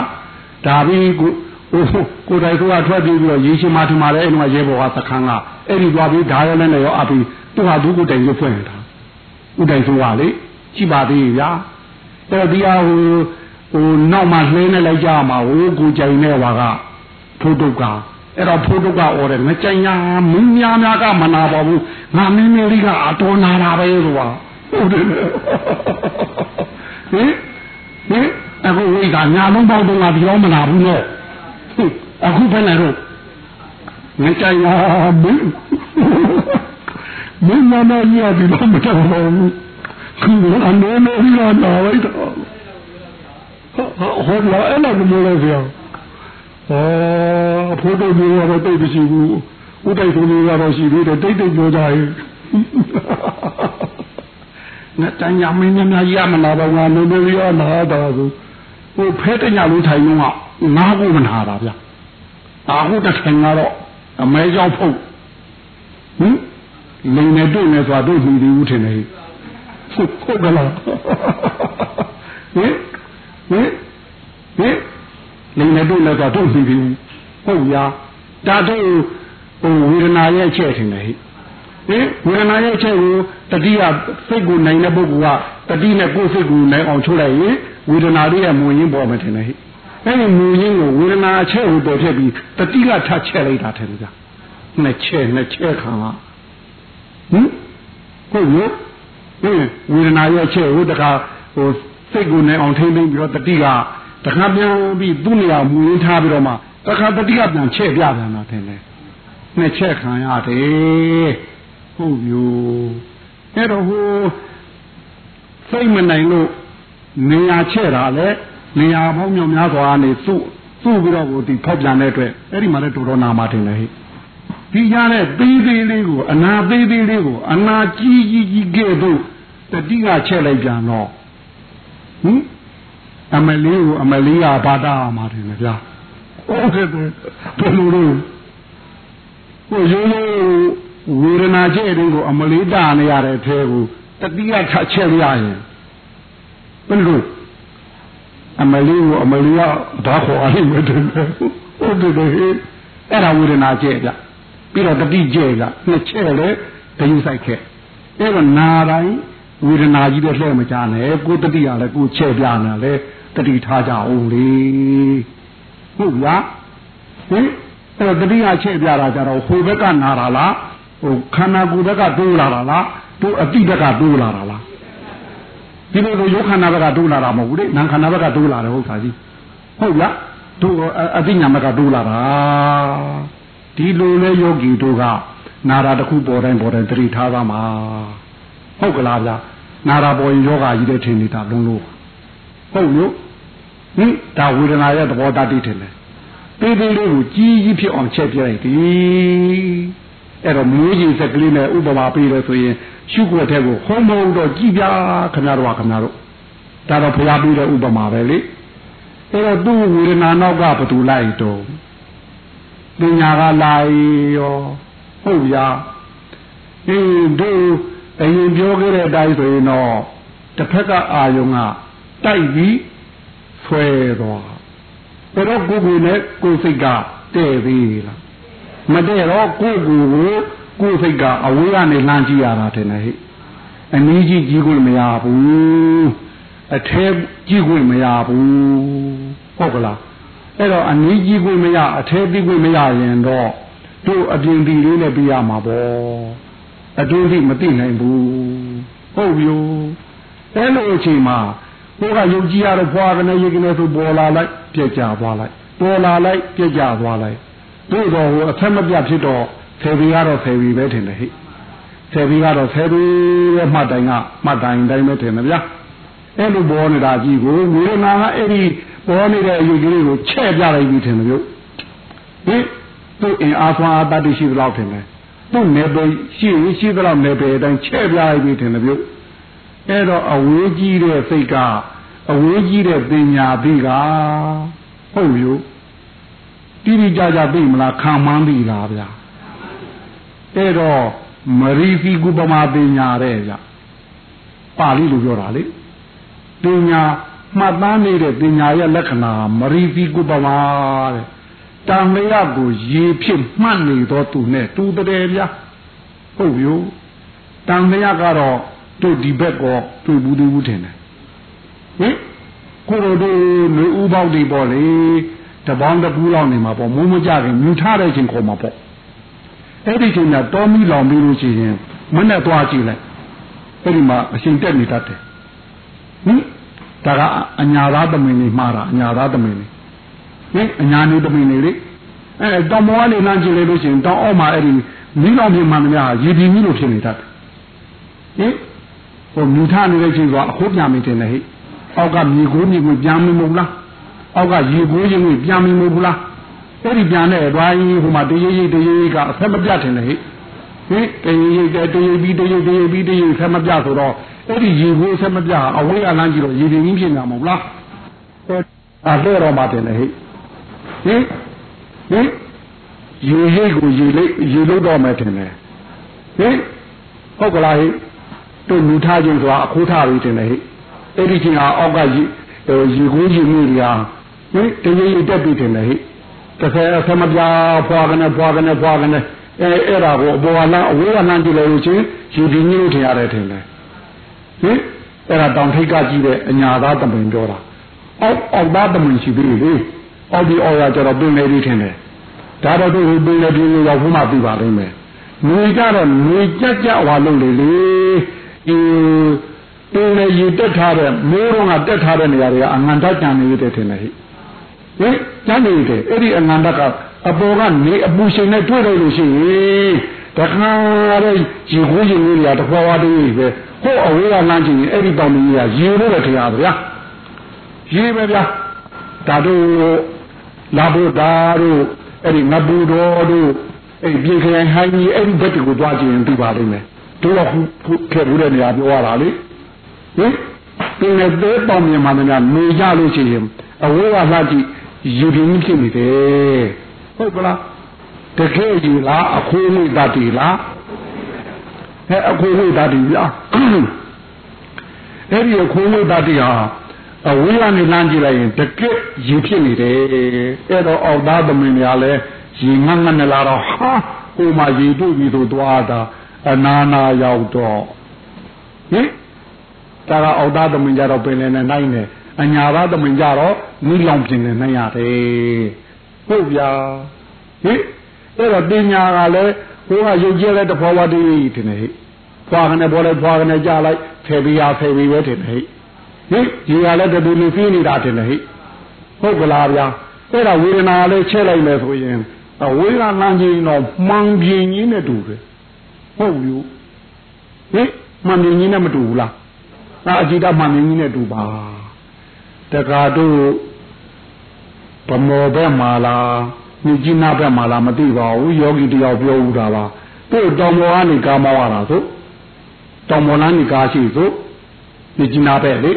ဒါပြီးကိုဟိုကိုတိုင်ဆိုကထွက်ပြီးပြီးတော့ရေရှင်မထမလဲအဲ့တော့ရဲဘော်ကသခန်းကအဲ့ဒီသွားပြီးဓာရနဲ့ရောအပြီးသူဟာဒုကိုတိုင်ရွဖွင့်နေတာဥတိုင်ဆိုကလေကြည့်ပါသေးဗျာအဲ့တော့ဒီဟာဟိုဟိုနောက်မှလှင်းနေလိုက်ကြမှာဟိုကိုကြိုင်နေပါကထိုးတုတ်က အဲ့တော့ဖိုးတုတ်ကအော်တယ်ငကြိုင်ညာမင်းများများကမနာပါဘူးငါမင်းမင်းလေးကအတော်နာတာပဲဆိုတာဟုတ်တယ်ဟင်ဟင်အခုဝိကညာလုံးပေါက်တော့ငါဒီတော့မနာဘူးနော်အခုဘယ်နဲ့တော့ငကြိုင်ညာမင်းမင်းမနာကြီးဒီတော့မတော်ဘူးခုအနေနဲ့ဟိလာနာလိုက်တော့ဟောလာအဲ့လိုမျိုးလဲပြော ဩဖိုးတို့မျိုးကတော့တိတ်မရှိဘူးဥတိုက်ဆိုမျိုးကတော့ရှိသေးတယ်တိတ်တိတ်ပြောကြရဲ့ငါတန်ညာမင်းများကြီးရမလာတော့ငါလုံးလုံးရနာတော့ဆိုဟိုဖဲတညာလို့ထိုင်တော့ငါကိုမနာတာဗျအခုတစ်ခင်ကတော့အမဲကြောင့်ဖုတ်ဟင်လိန်နဲ့တွေ့နေဆိုတာတို့ညီသေးဘူးထင်တယ်ဟုတ်ဟုတ်ကလားဟင်ဟင်ဟင် လိန်နဲ့တွေ့နေဆိုတာတို့ညီသေးဘူးဟုတ်ရာဒါတို့ဟိုဝေဒနာရဲ့အချက်ထင်တယ်ဟင်ဝေဒနာရဲ့အချက်ကိုတတိယစိတ်ကိုနိုင်တဲ့ပုဂ္ဂိုလ်ကတတိနဲ့ကိုယ်စိတ်ကိုနိုင်အောင်ချုပ်လိုက်ရင်ဝေဒနာလေးရဲ့မဝင်ရင်းပေါ်မှာထင်တယ်ဟိအဲ့ဒီမူရင်းကိုဝေဒနာအချက်ကိုတော်ဖြစ်ပြီးတတိကထချက်လိုက်တာထင်ကြနှစ်ချက်နှစ်ချက်ခံကဟင်ဟုတ်ရောဟင်ဝေဒနာရဲ့ချက်ဟိုတခါဟိုစိတ်ကိုနိုင်အောင်ထိမ့်သိမ့်ပြီးတော့တတိက တခါပြန်ပြီးသူ့နေရာမူရင်းထားပြီးတော့မှတခါတတိကပြန်ချက်ပြပြန်တာထင်တယ်နှစ်ချက်ခံရတယ်ဟုတ်ရောအဲ့တော့ဟိုစိတ်မနိုင်လို့နေရာချက်တာလေနေရာပေါင်းမြောက်များစွာကနေသူ့သူ့ပြီးတော့ကိုဒီဖောက်ပြန်တဲ့အတွက်အဲ့ဒီမှာလည်းတော်တော်နာမှာတင်တယ်ဟဲ့ဒီရတဲ့သေးသေးလေးကိုအနာသေးသေးလေးကိုအနာကြီးကြီးကြီးကဲ့သို့တတိကချက်လိုက်ပြန်တော့ဟင် အမလေးကိုအမလေးကဘာတာမှာတင်တယ်ဗျာဟဟုတ်တယ်ဘယ်လိုလဲဟိုရိုးရိုးဝေဒနာကျဲ့တဲ့ကိုအမလေးတာနေရတဲ့အထဲကိုတတိယထချက်ရရင်ဘယ်လိုအမလေးကိုအမလေးကဓာခေါ်အားလို့တယ်ဟုတ်တယ်ဟဲ့အဲ့ဒါဝေဒနာကျဲ့ကြပြီးတော့တတိကျဲ့ကြနှစ်ချက်လေဂယုစိုက်ခဲ့အဲ့တော့နာတိုင်းဝေဒနာကြီးတဲ့လှဲ့မကြနဲ့ကိုတတိရလည်းကိုချဲ့ပြနေလဲ တတိထားကြအောင်လေဟုတ်လားဟင်အဲ့တော့တတိယချဲ့ပြတာကြတော့ဟိုဘက်ကနာတာလားဟိုခန္ဓာကိုယ်ဘက်ကတိုးလာတာလားတို့အတိဘက်ကတိုးလာတာလားဒီလိုကိုယောခန္ဓာဘက်ကတိုးလာတာမဟုတ်ဘူးလေနာခန္ဓာဘက်ကတိုးလာတယ်ဟုတ်သားကြီးဟုတ်လားတို့အတိညာဘက်ကတိုးလာတာဒီလိုလဲယောဂီတို့ကနာတာတစ်ခုပေါ်တိုင်းပေါ်တိုင်းတတိထားပါမှာဟုတ်ကလားဗျာနာတာပေါ်ရင်ယောဂကြီးတဲ့ထင်နေတာလုံးလို့ဟုတ်လို့ ဟင်ဒါဝေဒနာရဲ့သဘောတတိထင်တယ်သေးသေးလေးကိုကြီးကြီးဖြစ်အောင်ချက်ပြလိုက်ဒီအဲ့တော့မျိုးကြီးစက်ကလေးနဲ့ဥပမာပေးလို့ဆိုရင်ရှုွက်တဲ့ကိုဟုံးမုံတော့ကြည်ပြခင်ဗျားတို့ကခင်ဗျားတို့ဒါတော့ဖျားပြီးတဲ့ဥပမာပဲလေအဲ့တော့သူ့ဝေဒနာနောက်ကဘသူလိုက်တော့ပညာကလိုက်ရောဟုတ်ဗျာအင်းတို့အရင်ပြောခဲ့တဲ့အတိုင်းဆိုရင်တော့တစ်ဖက်ကအာယုံကတိုက်ပြီး ဆွဲသွားအဲ့တော့ကိုယ်ကိုယ်နဲ့ကိုယ်စိတ်ကတဲ့သေးလားမတဲ့တော့ကိုယ်ကိုယ်ကိုကိုယ်စိတ်ကအဝေးကနေလှမ်းကြည့်ရတာတင်တယ်ဟဲ့အနည်းကြီးကြီးခွင့်မရဘူးအထဲကြီးခွင့်မရဘူးဟုတ်ကလားအဲ့တော့အနည်းကြီးခွင့်မရအထဲပြီးခွင့်မရရင်တော့တို့အပြင်ဒီလေးနဲ့ပြရမှာပေါ့အတွင်းထိမသိနိုင်ဘူးဟုတ်ပြီအဲ့လိုအချိန်မှာ ကိုကယုံကြည်ရတော့ဖွာကနေရေကနေဆိုပေါ်လာလိုက်ပြက်ကြသွားလိုက်ပေါ်လာလိုက်ပြက်ကြသွားလိုက်တို့တော့ဟိုအဆက်မပြတ်ဖြစ်တော့ဆယ်ဘီကတော့ဆယ်ဘီပဲထင်တယ်ဟိဆယ်ဘီကတော့ဆယ်ဘီရဲ့မှတ်တိုင်ကမှတ်တိုင်တိုင်းပဲထင်တယ်ဗျာအဲ့လိုပေါ်နေတာကြီးကိုဝေဒနာကအဲ့ဒီပေါ်နေတဲ့အယူကြီးကိုချဲ့ပြလိုက်ပြီထင်တယ်ဗျဟင်သူ့အင်အားဆွမ်းအားတတ်ရှိသလောက်ထင်တယ်သူ့နယ်ပယ်ရှိရင်ရှိသလောက်နယ်ပယ်အတိုင်းချဲ့ပြလိုက်ပြီထင်တယ်ဗျအဲ့တော့အဝေးကြီးတဲ့စိတ်က အဝေးကြီးတဲ့ပညာသိကဟုတ်ယူတိတိကျကျသိမလားခံမှန်းပြီလားဗျာအဲ့တော့မရီဖီကုပမာပညာတဲ့ဗျပါဠိလိုပြောတာလေပညာမှတ်သားနေတဲ့ပညာရဲ့လက္ခဏာမရီဖီကုပမာတဲ့တံမရကိုရေဖြစ်မှတ်နေသောသူနဲ့တူတယ်ဗျာဟုတ်ယူတံမရကတော့တို့ဒီဘက်ကောတွေ့ဘူးသေးဘူးထင်တယ် ဟင်ကိုလိုတို့လူဥပေါက်တွေပေါ့လေတပေါင်းတစ်ခုလောက်နေမှာပေါ့မိုးမကြခင်မြူထားတဲ့ချိန်ခေါ်မှာပေါ့အဲ့ဒီချိန်ကတောမီလောင်ပြီးလို့ရှိရင်မနဲ့သွားကြည့်လိုက်အဲ့ဒီမှာအရှင်တက်နေတတ်တယ်ဟင်ဒါကအညာသားသမင်နေမှားတာအညာသားသမင်နေဟင်အညာနေသမင်နေလေအဲတောင်ပေါ်ကနေလမ်းကြည့်လိုက်လို့ရှိရင်တောင်အောက်မှာအဲ့ဒီမီးလောင်ပြမှန်များရေပြင်းကြီးလို့ဖြစ်နေတတ်တယ်ဟင်ဟိုမြူထားနေတဲ့ချိန်ကအခိုးပြန်မတင်တယ်ဟဲ့ အောက်ကမြေကိုမြေကိုပြန်မမဟုတ်လားအောက်ကရေကိုရေကိုပြန်မမဟုတ်လားအဲ့ဒီပြန်တဲ့သွားကြီးဟိုမှာတရေရေတရေရေကအဆက်မပြတ်တင်တယ်ဟဲ့ဟင်တရေရေတရေပြီးတရေတရေပြီးတရေဆက်မပြတ်ဆိုတော့အဲ့ဒီရေကိုဆက်မပြတ်အဝေးအလန်းကြီးတော့ရေပြင်းကြီးဖြစ်နေမှာမဟုတ်လားအဲ့အဲ့တော့မှတင်တယ်ဟဲ့ဟင်ဟင်ရေရိတ်ကိုရေလိတ်ရေလို့တော့မှတင်တယ်ဟင်ဟုတ်ကလားဟဲ့တို့လူထားခြင်းဆိုတာအခိုးထားပြီးတင်တယ်ဟဲ့ အဲ့ဒီချင်းဟာအောက်ကရေရေကိုးရေမှုတွေဟာဟင်တရေရေတက်ပြီးတင်တယ်ဟဲ့တစ်ဆယ်အဆက်မပြဖွာကနေဖွာကနေဖွာကနေအဲအဲ့ဒါကိုအပေါ်ကလမ်းအဝေးကလမ်းကြည့်လိုက်လို့ချင်းရေဒီကြီးလို့ထင်ရတယ်ထင်တယ်ဟင်အဲ့ဒါတောင်ထိတ်ကကြည့်တဲ့အညာသားတမင်ပြောတာအောက်အောက်သားတမင်ရှိသေးလေအောက်ဒီအောက်ကကျတော့ပင်လေလေးထင်တယ်ဒါတော့တို့ပင်လေပြင်းလို့ရောက်ဖို့မှသိပါလိမ့်မယ်ငွေကြတော့ငွေကြက်ကြွားလို့လေလေဒီ ပင်လေရေတက်ထားတဲ့မိုးတော့ကတက်ထားတဲ့နေရာတွေကအငန်တကြံနေတယ်ထင်တယ်ဟိဟင်ကျန်နေတယ်အဲ့ဒီအငန်တကအပေါ်ကနေအပူရှင်နဲ့တွေ့လိုက်လို့ရှိရင်တခါတဲ့ရေခိုးရေလေးတွေကတခွားဝါးတည်းပဲဟိုအဝေးကလမ်းကြည့်ရင်အဲ့ဒီတောင်ကြီးကရေလို့ပဲထင်ရပါဗျာရေပဲဗျာဒါတို့လာဘုဒ္ဓတို့အဲ့ဒီငပူတော်တို့အဲ့ဒီပြင်ခရိုင်ဟိုင်းကြီးအဲ့ဒီဘက်ကိုသွားကြည့်ရင်သိပါလိမ့်မယ်တို့ကခဲ့ဘူးတဲ့နေရာပြောရတာလေ ဟင်ပင်နဲ့သေးတောင်မြင်မှလည်းနေကြလို့ရှိရင်အဝေးကလှကြည့်ယူပြင်းဖြစ်နေတယ်ဟုတ်ကလားတကယ်ယူလားအခိုးမိတတ်တီလားဟဲ့အခိုးမိတတ်တီလားအဲ့ဒီအခိုးမိတတ်တီဟာအဝေးကနေလမ်းကြည့်လိုက်ရင်တကယ်ယူဖြစ်နေတယ်အဲ့တော့အောက်သားသမင်များလဲရေငတ်ငတ်နဲ့လာတော့ဟာဟိုမှာရေတို့ပြီးတော့သွားတာအနာနာရောက်တော့ဟင် ဒါကအောက်သားသမင်ကြတော့ပင်လည်းနဲ့နိုင်နေအညာသားသမင်ကြတော့မိလောင်ပြင်နေနိုင်ရတယ်ဟုတ်ဗျာဟင်အဲ့တော့တင်ညာကလည်းဟိုကရုပ်ကျဲတဲ့တဖောဝတိတင်နေဟိဖွာကနေပေါ်လဲဖွာကနေကြလိုက်ဖယ်ပြီးရဖယ်ပြီးပဲတင်နေဟိဟင်ဒီကလည်းတူလူပြီးနေတာတင်နေဟိဟုတ်ကလားဗျာအဲ့ဒါဝေဒနာလည်းချဲ့လိုက်မယ်ဆိုရင်ဝေဒနာလမ်းကြီးတော့မှန်ပြင်းကြီးနဲ့တူတယ်ဟုတ်ယူဟင်မှန်ပြင်းကြီးနဲ့မတူဘူးလား အဲအကြည့်တမှန်ပြင်းကြီးနဲ့တူပါတက္ကတို့ဗမောဘက်မှာလားမြကြီးနာဘက်မှာလားမသိပါဘူးယောဂီတယောက်ပြောဦးတာပါသူ့တောင်ပေါ်ကနေကားမောရတာဆိုတောင်ပေါ်လမ်းကနေကားရှိဆိုမြကြီးနာဘက်လေ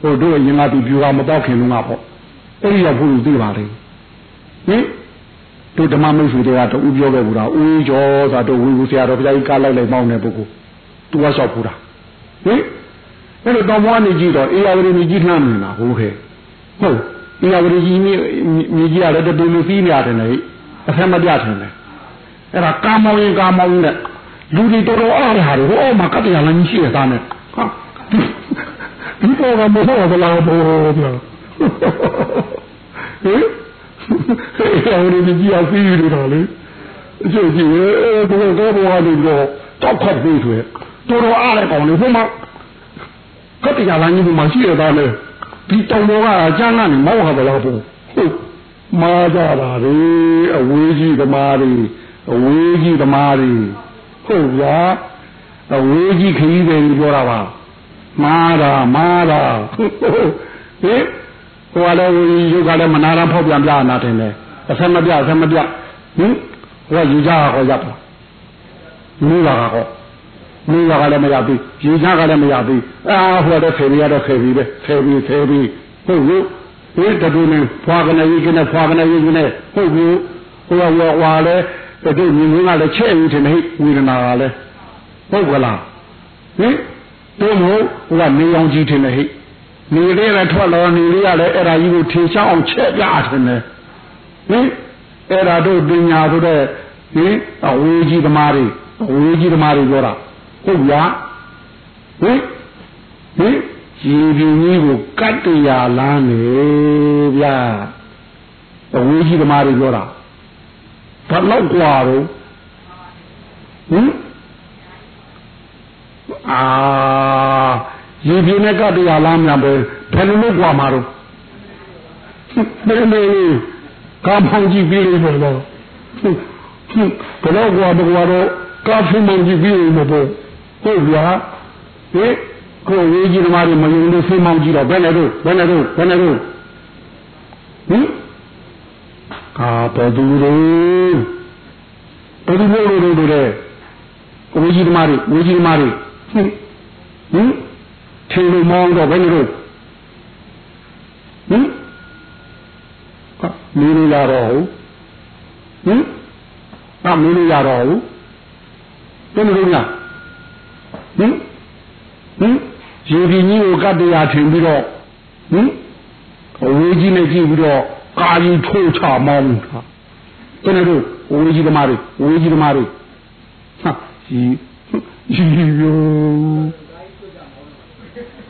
ဟိုတို့ရင်ကသူပြူတာမတော့ခင်လုံးကပေါ့အဲ့ဒီရောက်ဖို့သိပါလေဟင်တို့ဓမ္မမိတ်ဆွေတွေကတူပြောခဲ့ဘူးလားဦးကျော်ဆိုတော့ဝီဘူးဆရာတော်ဘုရားကြီးကားလိုက်လိုက်မောင်းနေပုဂ္ဂိုလ်သူကလျှောက်ဘူးလားဟင် အဲ့လိုတောင်ပေါ်ကနေကြည့်တော့အေယာဝရီမြကြီးလှမ်းနေတာဟုတ်ခဲ့ဟုတ်အေယာဝရီကြီးမြကြီးကလည်းတူလူပြီးနေရတယ်လေအဖက်မပြထင်တယ်အဲ့ဒါကာမောင်းရင်ကာမောင်းနဲ့လူတွေတော်တော်အားရဟာတွေဟိုအောက်မှာကတ္တရာလမ်းကြီးရှိရသားနဲ့ဟာဒီတော့ကမဟုတ်ဘူးလားဘောဗျာဟင်အဲ့ဟိုဒီကြီးအောင်ပြီးနေတာလေအကျိုးကြီးအဲတော့တော့ဘောလို့တော့တောက်ခတ်ပြီးဆိုရတော်တော်အားရကောင်လေဟိုမှာ ကတ္တရာလမ်းကြီးမှာရှိရသားလေဒီတောင်ပေါ်ကအကျန်းကနေမောက်ဟာဘလားပေါ့ဟုတ်မာကြတာလေအဝေးကြီးသမားတွေအဝေးကြီးသမားတွေဟုတ်ဗျာအဝေးကြီးခရီးတယ်ပြောတာပါမာတာမာတာဟင်ဟိုကလည်းရုပ်ကလည်းမနာရဖောက်ပြန်ပြနာတယ်လေအဆက်မပြအဆက်မပြဟင်ဟိုကယူကြဟောရပ်ပါမိပါဟော မိပါကလည်းမရဘူးယူကြကလည်းမရဘူးအာဟိုတော့ဖေရီရတော့ဖေရီပဲဖေရီဖေရီဟုတ်ဘူးဒီတူနေဖွာကနေကြီးကနေဖွာကနေကြီးကနေဟုတ်ဘူးဟိုကဝါလဲတူမြင်ကလည်းချဲ့ဦးတယ်ဟိဝေဒနာကလည်းဟုတ်ကလားဟင်တို့မို့ဟိုကနေအောင်ကြီးတယ်ဟိနေလေးကထွက်လာနေလေးကလည်းအဲ့ဒါကြီးကိုထေချောင်းအောင်ချက်ပြတယ်ဟင်အဲ့ဒါတို့ပညာဆိုတဲ့ဟင်အဝေးကြီးသမားတွေအဝေးကြီးသမားတွေပြောတာ ဟုတ်ဗျာဟင်ဟင်ရေပြင်းကြီးကိုကတ္တရာလမ်းနေဗျာအဝေးကြီးသမားတွေပြောတာဘာလောက်กว่าတော့ဟင်အာရေပြင်းနဲ့ကတ္တရာလမ်းမြန်ပဲဘယ်လိုလုပ်กว่าမှာတော့ဘယ်လိုကာမောင်ကြည့်ပြီးလို့တော့ဘယ်တော့กว่าတော့ကာဖီမောင်ကြည့်ပြီးလို့ပေါ့ ဟုတ်ဗျာဟင်ကိုယ်ရေးကြီးသမားတွေမယုံလို့ဖေးမောင်းကြည့်တော့ဘယ်နဲ့တို့ဘယ်နဲ့တို့ဘယ်နဲ့တို့ဟင်ကာဘယ်သူတို့ဘယ်သူတို့တို့တို့တဲ့ကိုယ်ကြီးသမားတွေဝေကြီးသမားတွေဟင်ဟင်ထင်လို့မောင်းတော့ဘယ်နဲ့တို့ဟင်မင်းလို့ရတော့ဟုတ်ဟင်အမင်းလို့ရတော့ဟုတ်ဘယ်လိုလဲ ဟင်ဟင်ရေဒီကြီးကိုကတ္တရာထင်ပြီးတော့ဟင်အဝေးကြီးနဲ့ကြည့်ပြီးတော့ကာကြီးထိုးချမောင်းတာဘယ်နဲ့တို့အဝေးကြီးသမားတွေအဝေးကြီးသမားတွေဟာကြီးကြီးယော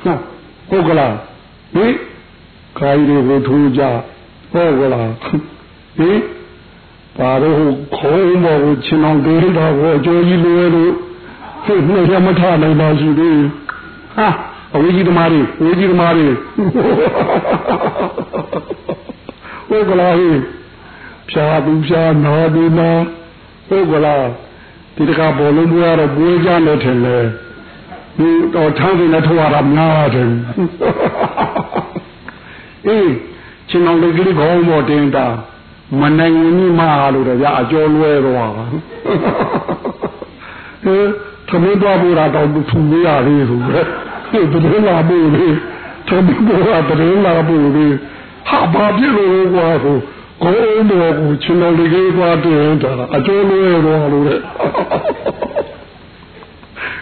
ဟာဟုတ်ကလားဟင်ကာကြီးတွေကိုထိုးကြဟုတ်ကလားဟင်ပါတော့ခေါင်းမောကိုချင်းအောင်ဒေးတာကိုအကျိုးကြီးလွယ်လို့ စိတ်နဲ့ရမထနိုင်ပါရှိသေးဟာအဝေးကြီးသမားတွေဝေးကြီးသမားတွေဟုတ်ကလားဟိဖြာသူဖြာနာဒီနာဟုတ်ကလားဒီတကဘောလုံးပွဲတော့ပွဲကြလို့ထင်လေဒီတော့ထမ်းနေနဲ့ထောက်ရတာများတယ်အေးချင်းအောင်လေးကလေးခေါင်းပေါ်တင်တာမနိုင်ဝင်ကြီးမလို့တော့ဗျာအကျော်လွဲတော့ပါဟဲ့ သမင်းသွားဖို့တော့သူမရသေးဘူးလေဒီတရင်လာဖို့လေသမင်းပေါ်ကတရင်လာဖို့လေဟာဘာဖြစ်လို့ကွာဆိုကိုယ်အုံးတော်ကိုချင်းတော်လေးကြီးသွားတင်တာအကျိုးလွဲတော့လို့လေ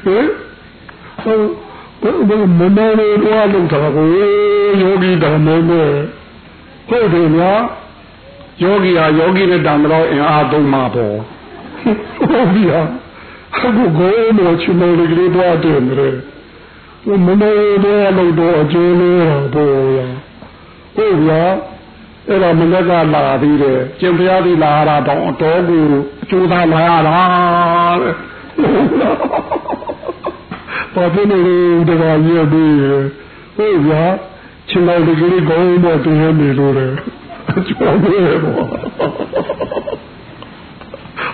ဟင်ဟိုမမလေးတော့လောက်တာကိုယောဂီတော်မင်းနဲ့ဟုတ်တယ်လားယောဂီဟာယောဂီနဲ့တံမတော်အင်အားသုံးမှာပေါ့ဟုတ်ပြီဟာ အခုကိုယ်မောချမောလေးကလေးတော့တယ်မယ်မမလေးတော့လောက်တော့အကျိုးလွဲတော့ပေါ့ဟုတ်ဗျာအဲ့တော့မလက်ကလာသေးတယ်ကျင်ဖျားသေးလာတာတော့အတော်ကိုအကျိုးသားလာရတာတဲ့ဘာဖြစ်လို့လဲတခါရပြီးဟုတ်ဗျာချင်းတော်ဒီကလေးကောင်းတော့တင်ရနေလို့လေအကျိုးပဲပေါ့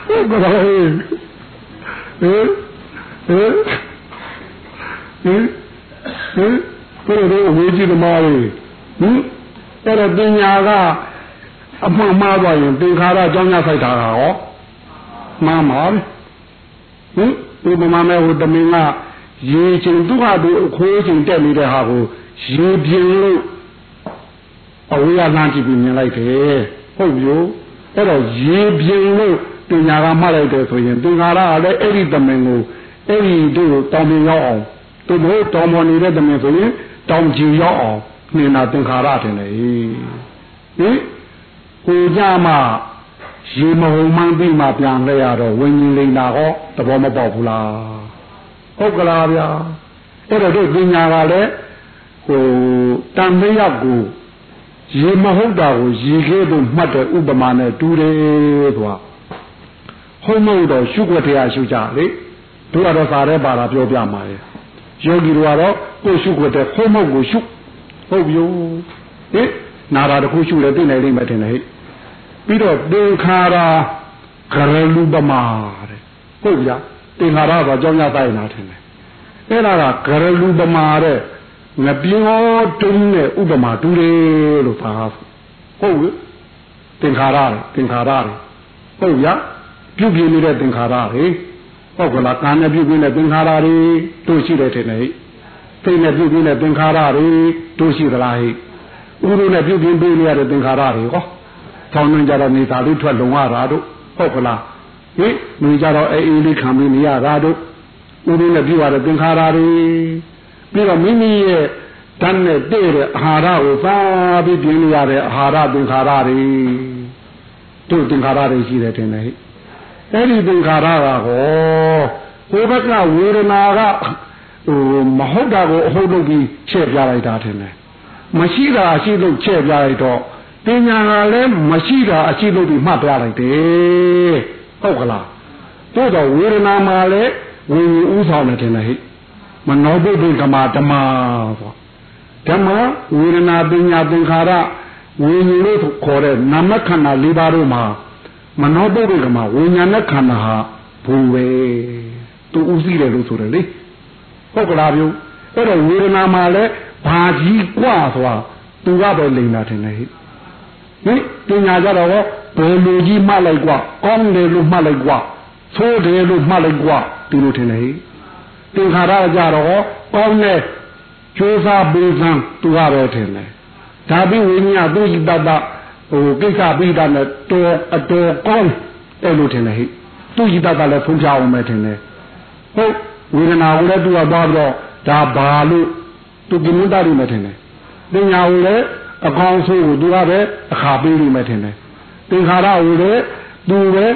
ဟုတ်ကဲ့ ဟဲ့ဟဲ့ဟဲ့ဟဲ့ဘယ်လိုဝေးကြည့်သမားလေးဟင်အဲ့တော့ပညာကအမှန်မှားသွားရင်သင်္ခါရအကြောင်းရဆိုင်တာရောမှားမှာပဲဟင်ဒီပမာမဲ့ဟိုတမင်ကရေချင်းသူ့ဟာသူအခွေးချင်းတက်နေတဲ့ဟာကိုရေပြင်းလို့အဝေးကလမ်းကြည့်ပြီးမြင်လိုက်တယ်ဟုတ်ပြီအဲ့တော့ရေပြင်းလို့ ပညာကမှတ်လိုက်တယ်ဆိုရင်သင်္ခါရကလည်းအဲ့ဒီတမင်ကိုအဲ့ဒီတို့တောင်းပင်ရောက်အောင်သူတို့တောင်းပေါ်နေတဲ့တမင်ဆိုရင်တောင်းကြည့်ရောက်အောင်နှင်တာသင်္ခါရတင်တယ်ဟင်ကိုကြမှာရေမဟုံမှန်းပြီးမှပြန်လဲရတော့ဝิญဉ်လိန်တာဟောသဘောမပေါက်ဘူးလားဟုတ်ကလားဗျာအဲ့တော့ဒီပညာကလည်းဟိုတန်မရောက်ကိုရေမဟုတ်တာကိုရေခဲသို့မှတ်တဲ့ဥပမာနဲ့တူတယ်ဆိုတာ ဟုတ်မဟုတ်တော့ရှုွက်တရားရှုကြလေတို့ကတော့စာရဲပါတာပြောပြမှာလေယောဂီတို့ကတော့ကိုရှုွက်တဲ့ဟုတ်မဟုတ်ကိုရှုဟုတ်ပြီဟင်နာတာတခုရှုလဲသိနိုင်လိမ့်မယ်ထင်တယ်ဟဲ့ပြီးတော့သင်္ခါရကရလူပမာတဲ့ဟုတ်ဗျာသင်္ခါရဆိုအကြောင်းရတိုင်းနာထင်တယ်အဲ့ဒါကကရလူပမာတဲ့ငပြောတုံးတဲ့ဥပမာတူတယ်လို့ပါဟုတ်ပြီသင်္ခါရသင်္ခါရဟုတ်ဗျာ ပြုပြနေတဲ့သင်္ခါရတွေဟုတ်ကလားကာနဲ့ပြုပြနေတဲ့သင်္ခါရတွေတို့ရှိတယ်ထင်တယ်ဟဲ့စိတ်နဲ့ပြုပြနေတဲ့သင်္ခါရတွေတို့ရှိသလားဟဲ့ဥရုနဲ့ပြုပြပေးနေရတဲ့သင်္ခါရတွေဟောဆောင်းနေကြတော့နေသာလေးထွက်လုံရတာတို့ဟုတ်ကလားဟင်နေကြတော့အေးအေးလေးခံပြီးနေရတာတို့ဥရုနဲ့ပြုရတဲ့သင်္ခါရတွေပြီးတော့မိမိရဲ့တန်းနဲ့တဲ့တဲ့အာဟာရကိုစားပြီးပြင်းနေရတဲ့အာဟာရသင်္ခါရတွေတို့သင်္ခါရတွေရှိတယ်ထင်တယ်ဟဲ့ အဲ့ဒီသင်္ခါရကဟောဟိုဘက်ကဝေဒနာကဟိုမဟုတ်တာကိုအဟုတ်လုပ်ပြီးချဲ့ပြလိုက်တာထင်တယ်မရှိတာအရှိလို့ချဲ့ပြလိုက်တော့ပညာကလည်းမရှိတာအရှိလို့ဒီမှတ်ပြလိုက်တယ်ဟုတ်ကလားတို့တော့ဝေဒနာမှာလည်းဝိညာဉ်ဥဆောင်တယ်ထင်တယ်ဟိမနောဘုဒ္ဓဓမ္မဓမ္မဆိုဓမ္မဝေဒနာပညာသင်္ခါရဝိညာဉ်လို့ခေါ်တဲ့နာမခန္ဓာ၄ပါးတို့မှာ မနောဘုဒ္ဓဓမ္မဝိညာဏခန္ဓာဟာဘူပဲသူဥသိတယ်လို့ဆိုတယ်လေဟုတ်ကလားပြုအဲ့တော့ဝေဒနာမှာလည်းဘာကြီးกว่าဆိုတာသူကပဲလိန်တာထင်တယ်ဟိဟင်ပညာကြတော့ဘယ်လိုကြီးမှတ်လိုက်กว่าကောင်းတယ်လို့မှတ်လိုက်กว่าသိုးတယ်လို့မှတ်လိုက်กว่าဒီလိုထင်တယ်ဟိသင်္ခါရကြတော့ကောင်းတဲ့ကျိုးစားပေးစမ်းသူကပဲထင်တယ်ဒါပြီးဝိညာဉ်သူ့တတ ဟိုကိစ္စပြီးတာနဲ့တော်အတော်ကောင်းတယ်လို့ထင်တယ်ဟိသူ့တတလည်းဖုံးပြအောင်ပဲထင်တယ်ဟုတ်ဝေဒနာကိုလည်းသူကသွားပြီးတော့ဒါဘာလို့သူကိမွန်းတားနေမှထင်တယ်ပညာကိုလည်းအကောင်းဆုံးကိုသူကပဲအခါပေးနေမှထင်တယ်သင်္ခါရကိုလည်းသူပဲ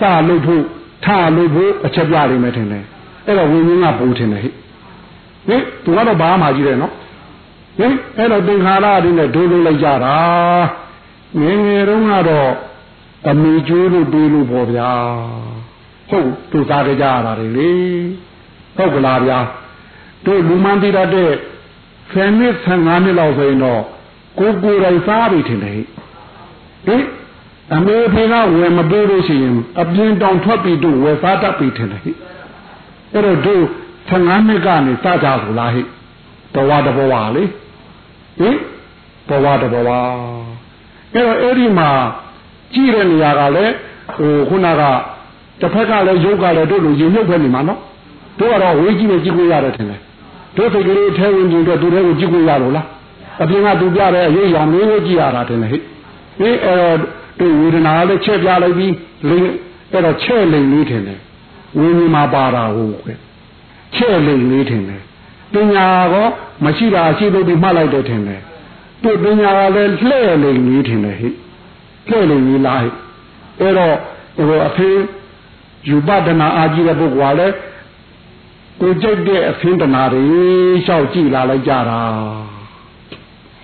စလို့ဖို့ထလို့ဖို့အချက်ပြနေမှထင်တယ်အဲ့တော့ဝိညာဉ်ကပူထင်တယ်ဟိဟင်သူကတော့ဘာမှကြီးတယ်နော်ဟင်အဲ့တော့သင်္ခါရတွေနဲ့ဒိုးလို့လိုက်ကြတာ ငယ်ငယ်တုန်းကတော့အမိကျိုးလို့တွေးလို့ပေါ့ဗျာဟုတ်သူစားကြကြရတာလေဟုတ်ကလားဗျာတို့လူမှန်းသိတတ်တဲ့10နှစ်15နှစ်လောက်ဆိုရင်တော့ကိုကိုယ်တိုင်စားပြီထင်တယ်ဟိအမေဖေကဝယ်မပေးလို့ရှိရင်အပြင်းတောင်ထွက်ပြီးတို့ဝယ်စားတတ်ပြီထင်တယ်ဟိအဲ့တော့တို့15နှစ်ကနေစကြဆိုလားဟိဘဝတဘဝလေဟင်ဘဝတဘဝ အဲ့တော့အဲ့ဒီမှာကြည့်တဲ့နေရာကလည်းဟိုခုနကတစ်ဖက်ကလည်းရုပ်ကလည်းတို့လိုရင်မြုပ်ပဲနေမှာနော်တို့ကတော့ဝေးကြည့်နေကြည့်ကိုရတယ်ထင်တယ်တို့စိတ်ကလေးထဲဝင်ကြည့်တော့သူတွေကိုကြည့်ကိုရတော့လားအပြင်ကသူပြတဲ့အရေးရောင်လေးကိုကြည့်ရတာတင်လေဟိအေးအဲ့တော့ဒီဝေဒနာလည်းချက်ပြလိုက်ပြီးလိမ့်အဲ့တော့ချဲ့လိမ့်လေးထင်တယ်ဝိညာဉ်မှာပါတာဟုတ်ကဲ့ချဲ့လိမ့်လေးထင်တယ်ပညာကောမရှိတာရှိလို့ဒီမှတ်လိုက်တယ်ထင်တယ် သူပညာကလည်းလှဲ့လိမ့်လေးထင်တယ်ဟိလှဲ့လိမ့်လေးလားဟိအဲ့တော့ဟိုအဖေယူပဒနာအာကြီးတဲ့ပုဂ္ဂိုလ်ကလည်းကိုကြိုက်တဲ့အဖင်းတနာတွေလျှောက်ကြည့်လာလိုက်ကြတာ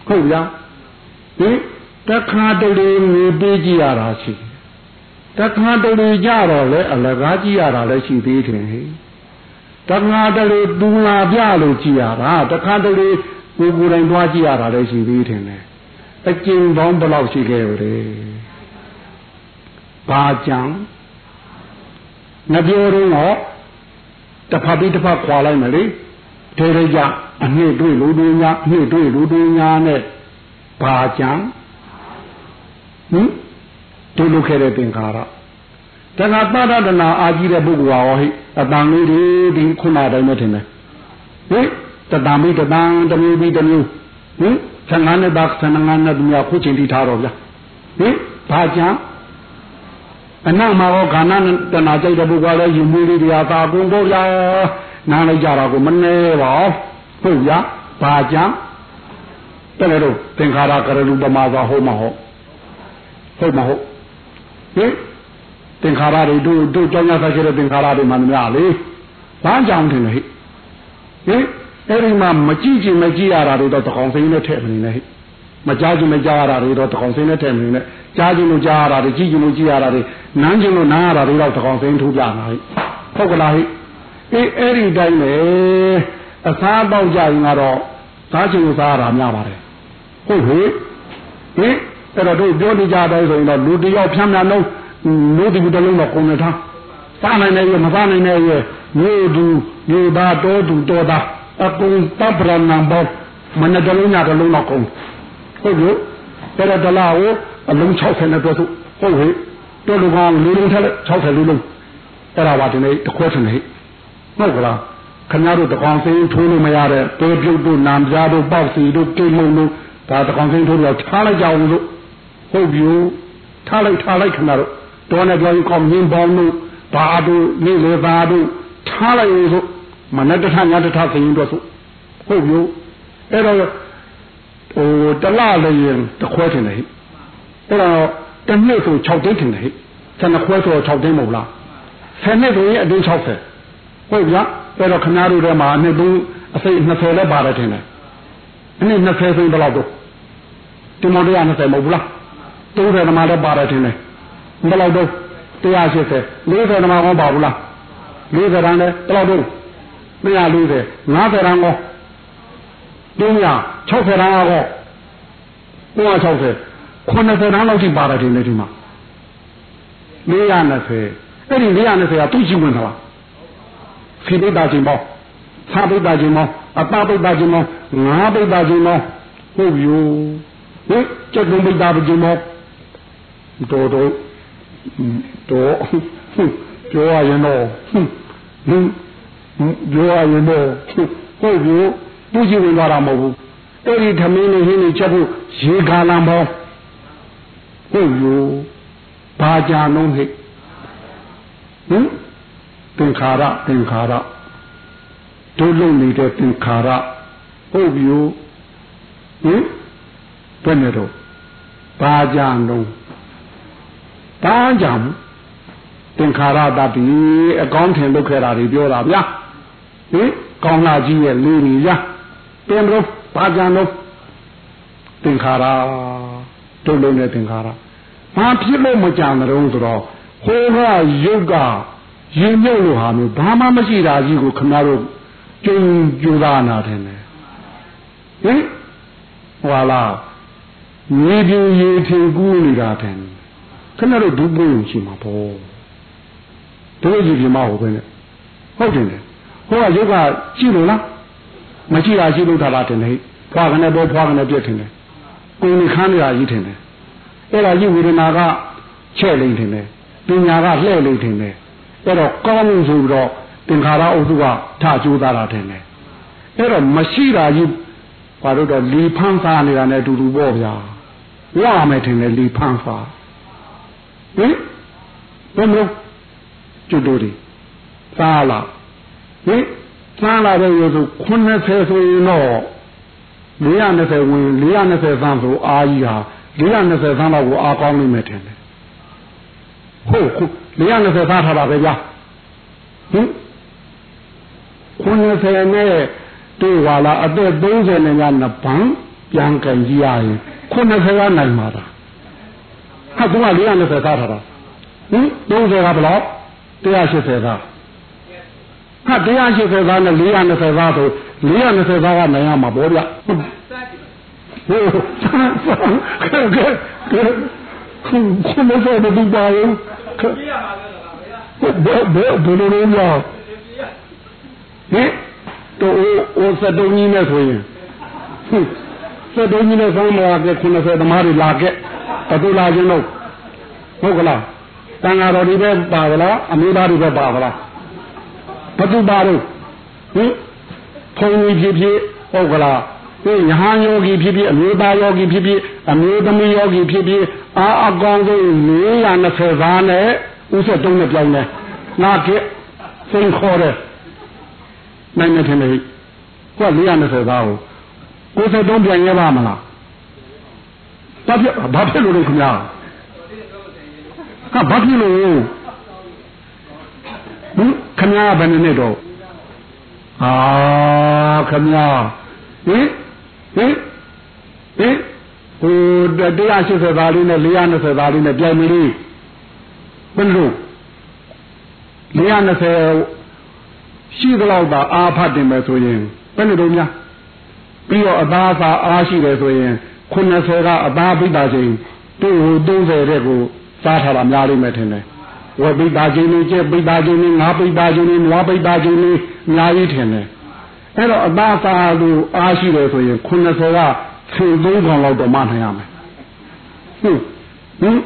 ဟုတ်ဗျာဟင်တခါတလေငေပေးကြည့်ရတာရှိတခါတလေကြတော့လေအလကားကြည့်ရတာလည်းရှိသေးတယ်ဟဲ့တခါတလေသူလာပြလို့ကြည့်ရတာတခါတလေ ကိုကိုယ်တိုင်သွားကြည့်ရတာလည်းရှိသေးတယ်အကျဉ်းပေါင်းဘယ်လောက်ရှိခဲ့လဲဘာကြောင့်ငပြောတော့တစ်ဖက်ပြီးတစ်ဖက်ခွာလိုက်မယ်လေထေရကြအနှစ်တွေ့လူတွေညာအနှစ်တွေ့လူတွေညာနဲ့ဘာကြောင့်ဟင်ဒုလုခဲ့တဲ့သင်္ခါရတခါပါဒဒနာအာကြီးတဲ့ပုဂ္ဂိုလ်ဟာဟိအတန်လေးတွေဒီခုနတိုင်းပဲထင်တယ်ဟင် တတံမိတတံတမျိုးပြီးတမျိုးဟင်ဆန္ဒနဲ့ဒါဆန္ဒနဲ့သူများခုချင်းတိထားတော့ဗျဟင်ဘာကြောင့်အနမှာရောခန္ဓာတဏှာကြိုက်တဲ့ပုဂ္ဂိုလ်လည်းယူမှုလေးတရားသာကုန်တော့ဗျာနားလိုက်ကြတာကိုမနေပါဟုတ်ဗျာဘာကြောင့်တဲ့လို့သင်္ခါရကရလူပမာသာဟုတ်မဟုတ်ဟုတ်မဟုတ်ဟင်သင်္ခါရတွေတို့တို့ကြောင်းရဆက်ခဲ့တဲ့သင်္ခါရတွေမှမများလေဘာကြောင့်ထင်လဲဟိဟင် အဲ့ဒီမှာမကြည့်ချင်မကြည့်ရတာတွေတော့တကောင်စိမ်းနဲ့ထည့်မနေနဲ့ဟိမကြားချင်မကြားရတာတွေတော့တကောင်စိမ်းနဲ့ထည့်မနေနဲ့ကြားချင်လို့ကြားရတာတွေကြည့်ချင်လို့ကြည့်ရတာတွေနမ်းချင်လို့နားရတာတွေတော့တကောင်စိမ်းထိုးပြမှာဟိဟုတ်ကလားဟိအေးအဲ့ဒီတိုင်းပဲအစားပေါက်ကြရင်ကတော့စားချင်လို့စားရတာများပါတယ်ဟုတ်ဟိဟင်အဲ့တော့တို့ပြောနေကြတယ်ဆိုရင်တော့လူတယောက်ဖြမ်းဖြမ်းလုံးလူဒီတလုံးတော့ကုန်နေထားစားနိုင်တယ်ရမစားနိုင်တယ်ရမျိုးသူမျိုးသားတော်သူတော်သား အကုန်တပ်ပရဏံဘောမနတလုံးညတလုံးတော့ကုန်ဟုတ်လို့အဲ့တော့တလားကိုအလုံး60နဲ့ပြောစို့ဟုတ်ဟဲ့တော်လူကလူလုံးထက်60လူလုံးအဲ့ဒါပါဒီနေ့တခွဲထနေဟုတ်ကလားခင်ဗျားတို့တကောင်စိမ်းထိုးလို့မရတဲ့တေပြုတ်တို့နာမ်ကြားတို့ပေါက်စီတို့ကိမုံတို့ဒါတကောင်စိမ်းထိုးလို့ထားလိုက်ကြအောင်လို့ဟုတ်ပြီထားလိုက်ထားလိုက်ခင်ဗျားတို့တော်နဲ့ပြောရင်ကောင်းမြင်းပေါင်းတို့ဘာတို့နေလေဘာတို့ထားလိုက်လို့ဆို မနက်တထညတထခရင်တော့ဆိုဟုတ်ပြီအဲ့တော့ဟိုတလလည်းရင်တခွဲထင်တယ်အဲ့တော့တနှစ်ဆို6သိန်းထင်တယ်ဟဲ့ဆယ်နှစ်ခွဲဆို6သိန်းမဟုတ်လားဆယ်နှစ်ဆိုရင်အတင်း60ဟုတ်ဗျာအဲ့တော့ခဏတို့ထဲမှာအနှစ်သုံးအစိတ်20လည်းပါတယ်ထင်တယ်အနှစ်20ဆိုရင်ဘယ်လောက်တော့ဒီမောင်တရား20မဟုတ်ဘူးလား30ဓမ္မလည်းပါတယ်ထင်တယ်ဘယ်လောက်တော့180 40ဓမ္မကောပါဘူးလား40တန်းလည်းဘယ်လောက်တော့ 240 50တန်းကော300 60တန်းကော360 80တန်းလောက်ထိပါတယ်ဒီနေ့ဒီမှာ420အဲ့ဒီ420ကသူ့ရှိဝင်သလားဖိပိတ္တာခြင်းပေါ့သာပိတ္တာခြင်းပေါ့အပပိတ္တာခြင်းပေါ့ငါပိတ္တာခြင်းပေါ့ဟုတ်ပြီဟင်ကျက်ကုန်ပိတ္တာခြင်းပေါ့တော်တော်တော်ပြောရရင်တော့ဟင် ပြောရရင်တော့ဟုတ်ပြီသူ့ရှိဝင်သွားတာမဟုတ်ဘူးအဲ့ဒီသမင်းလေးဟင်းလေးချက်ဖို့ရေကာလံပေါ့ဟုတ်ရောဘာကြာလုံးဟိဟင်သင်္ခါရသင်္ခါရတို့လုံနေတဲ့သင်္ခါရဟုတ်ပြီဟင်ဘယ်နဲ့တော့ဘာကြာလုံးဘာကြာမှုသင်္ခါရတတိအကောင်းထင်လုပ်ခဲ့တာတွေပြောတာဗျာ ဟင်ကောင်းလာကြီးရဲ့လူကြီးရတင်လို့ဘာကြာလုံးသင်္ခါရတုံလုံးတဲ့သင်္ခါရဘာဖြစ်လို့မကြံတော့ဆိုတော့ဟိုကယုတ်ကရင်မြုပ်လို့ဟာမျိုးဘာမှမရှိတာကြီးကိုခင်ဗျားတို့ကျုံကြိုးစားနာတယ်ဟင်ဟွာလားမြေပြင်းရေထင်ကူးနေတာတယ်ခင်ဗျားတို့ဒုပုယရှိမှာပေါ့တို့ရေပြင်းမဟုတ်ပဲနဲ့ဟုတ်တယ် ဟိုကယုတ်ကရှိလို့လားမရှိတာရှိလို့ထားတာတယ်ဟဲ့ဖွာကနေပေါ်ဖွာကနေပြည့်တယ်ကိုယ်နေခမ်းနေတာကြီးထင်တယ်အဲ့ဒါကြီးဝေဒနာကချဲ့လိမ့်ထင်တယ်ပညာကလှဲ့လိမ့်ထင်တယ်အဲ့တော့ကောင်းလို့ဆိုပြီးတော့သင်္ခါရအုပ်စုကထကြိုးသားတာထင်တယ်အဲ့တော့မရှိတာကြီးဘာလို့တော့လီဖန်းစားနေတာနဲ့အတူတူပေါ့ဗျာဝါမယ်ထင်တယ်လီဖန်းစားဟင်ဘယ်မလို့ကျွတ်တို့ဒီစားလာ ဟင်စားလာတဲ့ရေဆို90ဆိုရင်တော့420ဝင်420သန်းဆိုအာကြီးဟာ420သန်းလောက်ကိုအားကောင်းနိုင်မယ်ထင်တယ်ဟုတ်ဟုတ်420သားထားတာပဲဗျာဟင်90နဲ့တို့ပါလားအသက်30နဲ့ညနှစ်ပန်းပြန်ကြင်ကြည့်ရရင်90ကနိုင်မှာလားဟာသူက420သားထားတာဟင်30ကဘယ်လောက်180သား ဟာ180သားနဲ့420သားဆို420သားကနိုင်ရမှာဗောဗျဟုတ်ဟိုကဲကဲခုခုမစောဘူးပါရင်ဘယ်ဘယ်ဘယ်လိုလဲဟင်တော့အိုးစတုံးကြီးနဲ့ဆိုရင်စတုံးကြီးနဲ့ဆောင်းမလာက90သမားတွေလာခဲ့ဘယ်သူလာခြင်းတော့ဟုတ်ကလားတန်ဃာတော်တွေပဲပါကလားအမျိုးသားတွေပဲပါကလား ဘယ်သူပါတော့ဟင်ဘုံကြီးဖြစ်ဖြစ်ဟုတ်ကလားဒီယဟန်ယောဂီဖြစ်ဖြစ်အမျိုးသားယောဂီဖြစ်ဖြစ်အမျိုးသမီးယောဂီဖြစ်ဖြစ်အာအကောင်ဆုံး420သားနဲ့ဥစ္စာတုံးနဲ့ပြောင်းတယ်နာကစိန်ခေါ်တယ်နိုင်နေတယ်လေကိုက420သားကို63ပြန်ရပါမလားဘာဖြစ်ဘာဖြစ်လို့လဲခင်ဗျာကဘာဖြစ်လို့ ဟင်ခင်ဗျာဘယ်နဲ့တော့အာခင်ဗျာဟင်ဟင်ဟင်ဟို180သားလေးနဲ့420သားလေးနဲ့ပြိုင်မလို့ဘယ်လို420ရှိသလောက်သာအာဖတ်တင်မယ်ဆိုရင်ဘယ်နဲ့တော့များပြီးတော့အသားစာအားရှိတယ်ဆိုရင်90ကအသားပိတာချင်းသူ့ဟို30တဲ့ကိုစားထားတာများလိမ့်မယ်ထင်တယ် ဝပိတာချင်းလေးကျက်ပိတာချင်းလေးငါးပိတာချင်းလေးနွားပိတာချင်းလေးအများကြီးထင်တယ်အဲ့တော့အသားစာလို့အားရှိတယ်ဆိုရင်90ကဆယ်သုံးကောင်လောက်တော့မနိုင်ရမယ်ဟုတ်ဟင်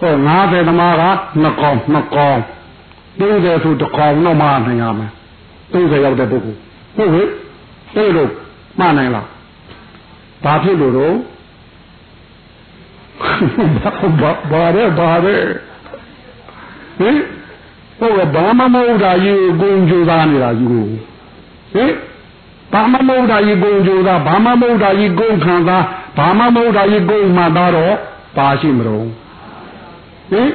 ဟော90သမားက2ကောင်2ကောင်30ဆိုတစ်ကောင်တော့မနိုင်ရမယ်30ရောက်တဲ့ပုဂ္ဂိုလ်ဟုတ်ဟဲ့အဲ့လိုမှားနိုင်လားဘာဖြစ်လို့တော့ဘာဘာရဲဘာရဲ ဟင်ဟုတ်ကဲ့ဘာမှမဟုတ်တာကြီးကိုဂုံကြိုးစားနေတာကြီးကိုဟင်ဘာမှမဟုတ်တာကြီးဂုံကြိုးစားဘာမှမဟုတ်တာကြီးဂုံခံစားဘာမှမဟုတ်တာကြီးဂုံမှသားတော့ပါရှိမလို့ဟင်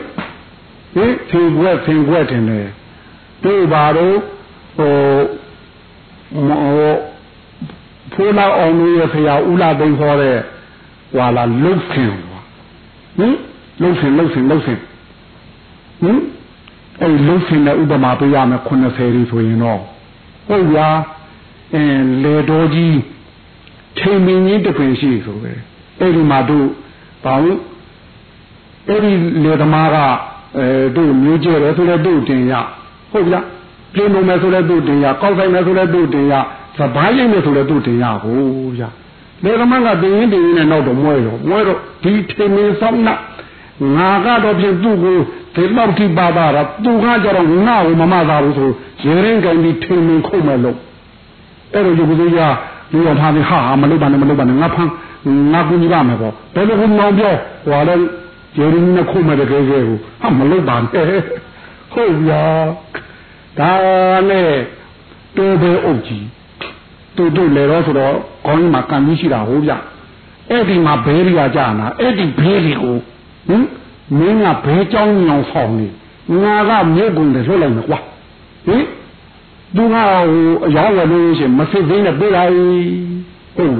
ဟင်သင်ွက်သင်ွက်တင်တယ်တို့ပါတော့ဟိုဖိုးလာအောင်လို့ရဖရာဦးလာသိန်းခေါ်တဲ့ဟွာလာလုတ်ခင်ဟင်လုတ်ခင်လုတ်ခင်လုတ်ခင် ဟင်အဲ့လုတ်ခင်တဲ့ဥပမာပေးရမယ်90ရီဆိုရင်တော့ဟုတ်ဗျာအင်းလေတော်ကြီးချိန်မင်းကြီးတပင်ရှိဆိုပဲအဲ့ဒီမှာတို့ဘာလို့အဲ့ဒီလေသမားကအဲတို့မျိုးကျဲတယ်ဆိုလဲတို့တင်ရဟုတ်ဗျာပြင်းလို့မယ်ဆိုလဲသူ့တင်ရကောက်ဆိုင်မယ်ဆိုလဲသူ့တင်ရစပားရိပ်မယ်ဆိုလဲသူ့တင်ရဟိုဗျာလေကမန်းကတင်ရင်တင်ရင်နဲ့နောက်တော့မွဲတော့မွဲတော့ဒီထင်မင်းဆောင်နာငါကတော့ဖြင့်သူ့ကို ဒီလောက်ထိပါတာသူကကြတော့ငါ့ကိုမမသာဘူးဆိုရေရင်ကန်ပြီးထင်မင်းခုတ်မယ်လို့အဲ့တော့ဒီကုသရလူတော်ထားပြီးဟာမလုပ်ပါနဲ့မလုပ်ပါနဲ့ငါဖမ်းငါကူညီပါမယ်ပေါ့ဘယ်လိုကူမောင်ပြောဟောလဲရေရင်နဲ့ခုတ်မယ်တကယ်ကြီးကိုဟာမလုပ်ပါနဲ့ဟုတ်ဗျာဒါနဲ့တိုးပဲအုပ်ကြီးတူတူလေတော့ဆိုတော့ခေါင်းကြီးမှာကံကြီးရှိတာဟုတ်ဗျအဲ့ဒီမှာဘဲရီကကြာနာအဲ့ဒီဘဲရီကိုဟင် မင်းကဘဲเจ้าညောင်ဆောင်နေငါကမြို့ကုန်တယ်လွတ်လိုက်မယ်ကွာဟင်သူကဟိုအရောင်းဝယ်လို့ရှိရင်မစစ်သေးနဲ့ပြေးလိုက်ဟုတ်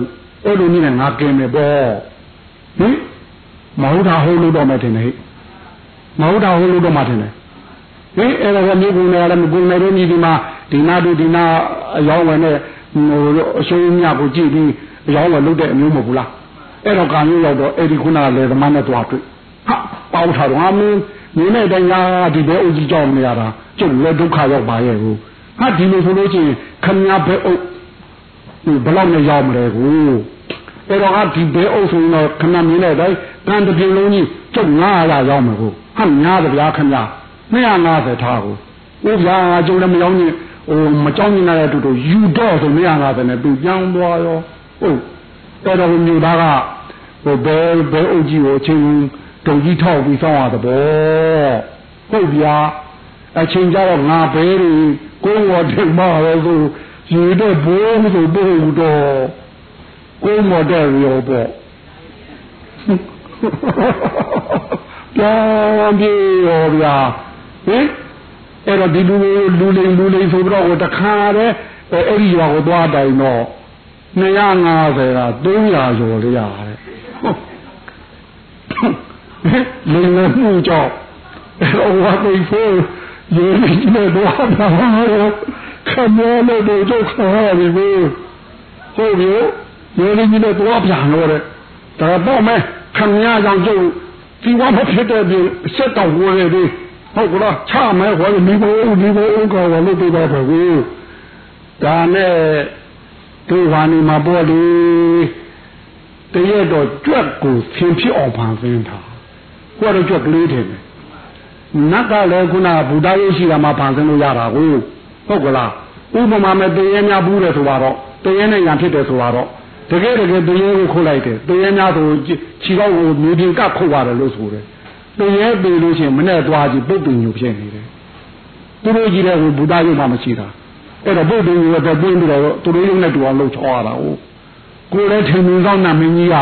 အဲ့လိုနည်းနဲ့ငါกินမယ်ပေါ့ဟင်မဟုတ်တာဟုတ်လို့တော့မထင်နဲ့မဟုတ်တာဟုတ်လို့တော့မထင်နဲ့ဟင်အဲ့ဒါကမြို့ကုန်တယ်လည်းမကုန်တယ်လို့ညီဒီမှာဒီနာတို့ဒီနာအယောင်းဝင်နဲ့ဟိုအရှိုးမြကိုကြည့်ပြီးအယောင်းဝင်လုပ်တဲ့အမျိုးမဟုတ်ဘူးလားအဲ့တော့ကံမျိုးရောက်တော့အဲ့ဒီခုနကလေသမားနဲ့တွားတွေ့ ဟာပေါင်းထားတော့အမင်းနေနဲ့တိုင်ကဒီဘဲအုပ်ကြီးကြောက်နေရတာကျုပ်လည်းဒုက္ခရောက်ပါရဲ့ကိုဟာဒီလိုဆိုလို့ချင်းခမညာဘဲအုပ်ဒီဘလောက်နဲ့ရောက်မလဲကိုအဲ့တော့ဟာဒီဘဲအုပ်ဆိုရင်တော့ခဏမြင်တဲ့တိုင်ကံတစ်ပြုံလုံးကြီးကျုပ်900ရောက်မှာကိုဟာများတယ်ဗျာခမညာ250ထားကိုဥပ္ပါကျုံလည်းမရောက်ညဟိုမကြောက်ညင်တဲ့အတူတူယူတော့ဆို250နဲ့သူပြောင်းသွားရောဟုတ်ဟတော်တော်မြို့သားကဟိုဘဲဘဲအုပ်ကြီးကိုအချင်း တုံကြီးထောက်ပြီးစောင်းရတဲ့ဘောဟုတ်ဗျာအချင်းကြတော့ငါဘဲတွေကိုယ်ဝတ်တယ်မှာတော့ရေတော့ဘိုးဆိုဘိုးတော့ကိုမတဲ့ရောပေါ့ပြန်ပြေရောဗျာဟင်အဲ့တော့ဒီလူလူလိန်လူလိန်ဆိုတော့တခါတည်းအဲ့ဒီရွာကိုသွားတိုင်တော့250က300ကျော်လေးရတယ် လိန်လည်းမှုကြောင့်အဲ့တော့ဝါသိဖို့ရေကြီးနေတော့တာခမောလို့တော့ခါရပြီဟုတ်ပြီရေကြီးနေတော့ပြန်လို့တဲ့ဒါတော့မဲခမရကြောင့်ကျုပ်ဒီဝါမဖြစ်တဲ့ပြင်စက်တော်ဝင်နေပြီဟုတ်ကလားချမဲခေါ်မိဘဦးမိဘဦးကောလို့ပြောတော့ပါဘူးဒါနဲ့ဒီဝါနေမှာပေါ်လေတရက်တော့ကြွက်ကိုဆင်ဖြစ်အောင်ဖန်ဆင်းတာ ကိုကတော့ကြွက်ကလေးတယ်နတ်ကလည်းခုနဗုဒ္ဓရေးရှိတာမှဖန်ဆင်းလို့ရတာကိုဟုတ်ကလားဥပမာမဲ့တရေများဘူးတယ်ဆိုတော့တရေနဲ့ညာဖြစ်တယ်ဆိုတော့တကယ်တကယ်တရေကိုခုတ်လိုက်တယ်တရေများဆိုခြေကောက်ကိုမြေပြင်ကခုတ်ရတယ်လို့ဆိုတယ်တရေပေလို့ရှိရင်မနဲ့သွားကြည့်ပုတ်ပင်ညိုဖြစ်နေတယ်သူတို့ကြီးတဲ့ဟိုဗုဒ္ဓရုပ်မှမရှိတာအဲ့တော့ပုတ်ပင်ညိုတော့တွင်းပြီးတော့သူတို့ရုပ်နဲ့တူအောင်လှုပ်ချောရတာဟုတ်ကိုယ်လည်းထင်မြင်သောနာမင်းကြီးက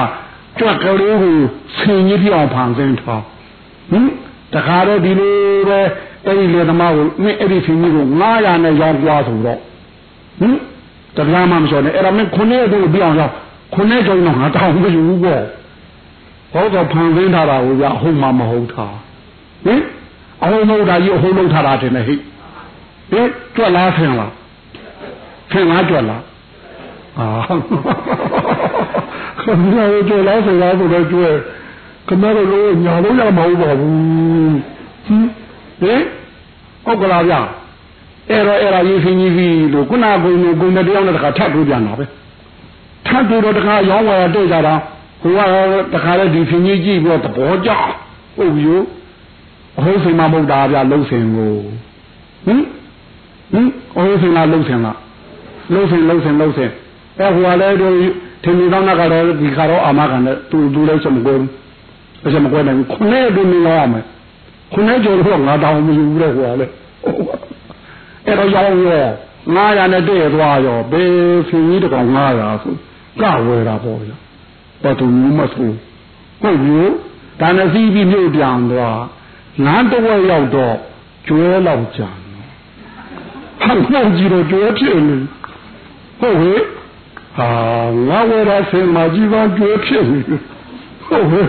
ကြွက်ကလေးကိုဆင်ကြီးပြအောင်ဖန်ဆင်းထားဟင်တခါတော့ဒီလိုပဲအဲ့ဒီလေသမားကိုမင်းအဲ့ဒီဆင်ကြီးကို900နဲ့ရောင်းကြွားဆိုတော့ဟင်တပြားမှမလျှော်နဲ့အဲ့တော့မင်းခုနှစ်ရက်တို့ပြောင်းရောက်ခုနှစ်ကျောင်းတော့ငါတောင်းမယူဘူးပေါ့ဟောတော့ဖန်ဆင်းထားတာကိုပြအဟုတ်မှမဟုတ်တာဟင်အဟုတ်မဟုတ်တာကြီးအဟုတ်လုံးထားတာတင်နေဟိဟင်ကြွက်လားဆင်လားဆင်လားကြွက်လားအာ ခမရကြွက်လားဆင်လားဆိုတော့ကြွက်ခမရလို့ညာလို့ရမဟုတ်ပါဘူးဟင်ဟင်ဟုတ်ကလားဗျအဲ့တော့အဲ့ဒါရေးဖင်းကြီးပြီလို့ခုနကဘုံကိုဂုံတဲ့တယောက်နဲ့တခါထပ်တွေ့ပြန်တာပဲထပ်တွေ့တော့တခါရောင်းဝယ်တွေ့ကြတာဟိုကတခါလဲဒီဖင်းကြီးကြည့်ပြီးတော့သဘောကျဟုတ်ပြီအဟုတ်စိမ်မမဟုတ်တာဗျလှုပ်စင်ကိုဟင်ဟင်အဟုတ်စိမ်လားလှုပ်စင်လားလှုပ်စင်လှုပ်စင်လှုပ်စင်အဲဟိုကလည်းတို့ ထင်မြင်တော့ကတော့ဒီခါတော့အာမခံတဲ့သူသူလည်းချက်မကွဲဘူးအချက်မကွဲနိုင်ဘူးခုနဲ့တူနေရမယ်ခုနဲ့ကျော်တော့ငါတောင်းမယူဘူးတဲ့ဟိုကလည်းအဲ့တော့ရောင်းရော900နဲ့တည့်ရသွားရောဘေးဖင်ကြီးတကောင်900ဆိုကဝယ်တာပေါ့ဗျာဘာသူမျိုးမဆိုဟုတ်ပြီဒါနဲ့စီးပြီးမြို့ပြန်သွားငန်းတဝက်ရောက်တော့ကျွဲလောက်ကြံဟန်ကောကြီးတော့ကျွဲဖြစ်နေဟုတ်ဟဲ့ ဟာငါဝယ်တာဆင်မကြီးပါကျွဲဖြစ်နေဟုတ်ဟဲ့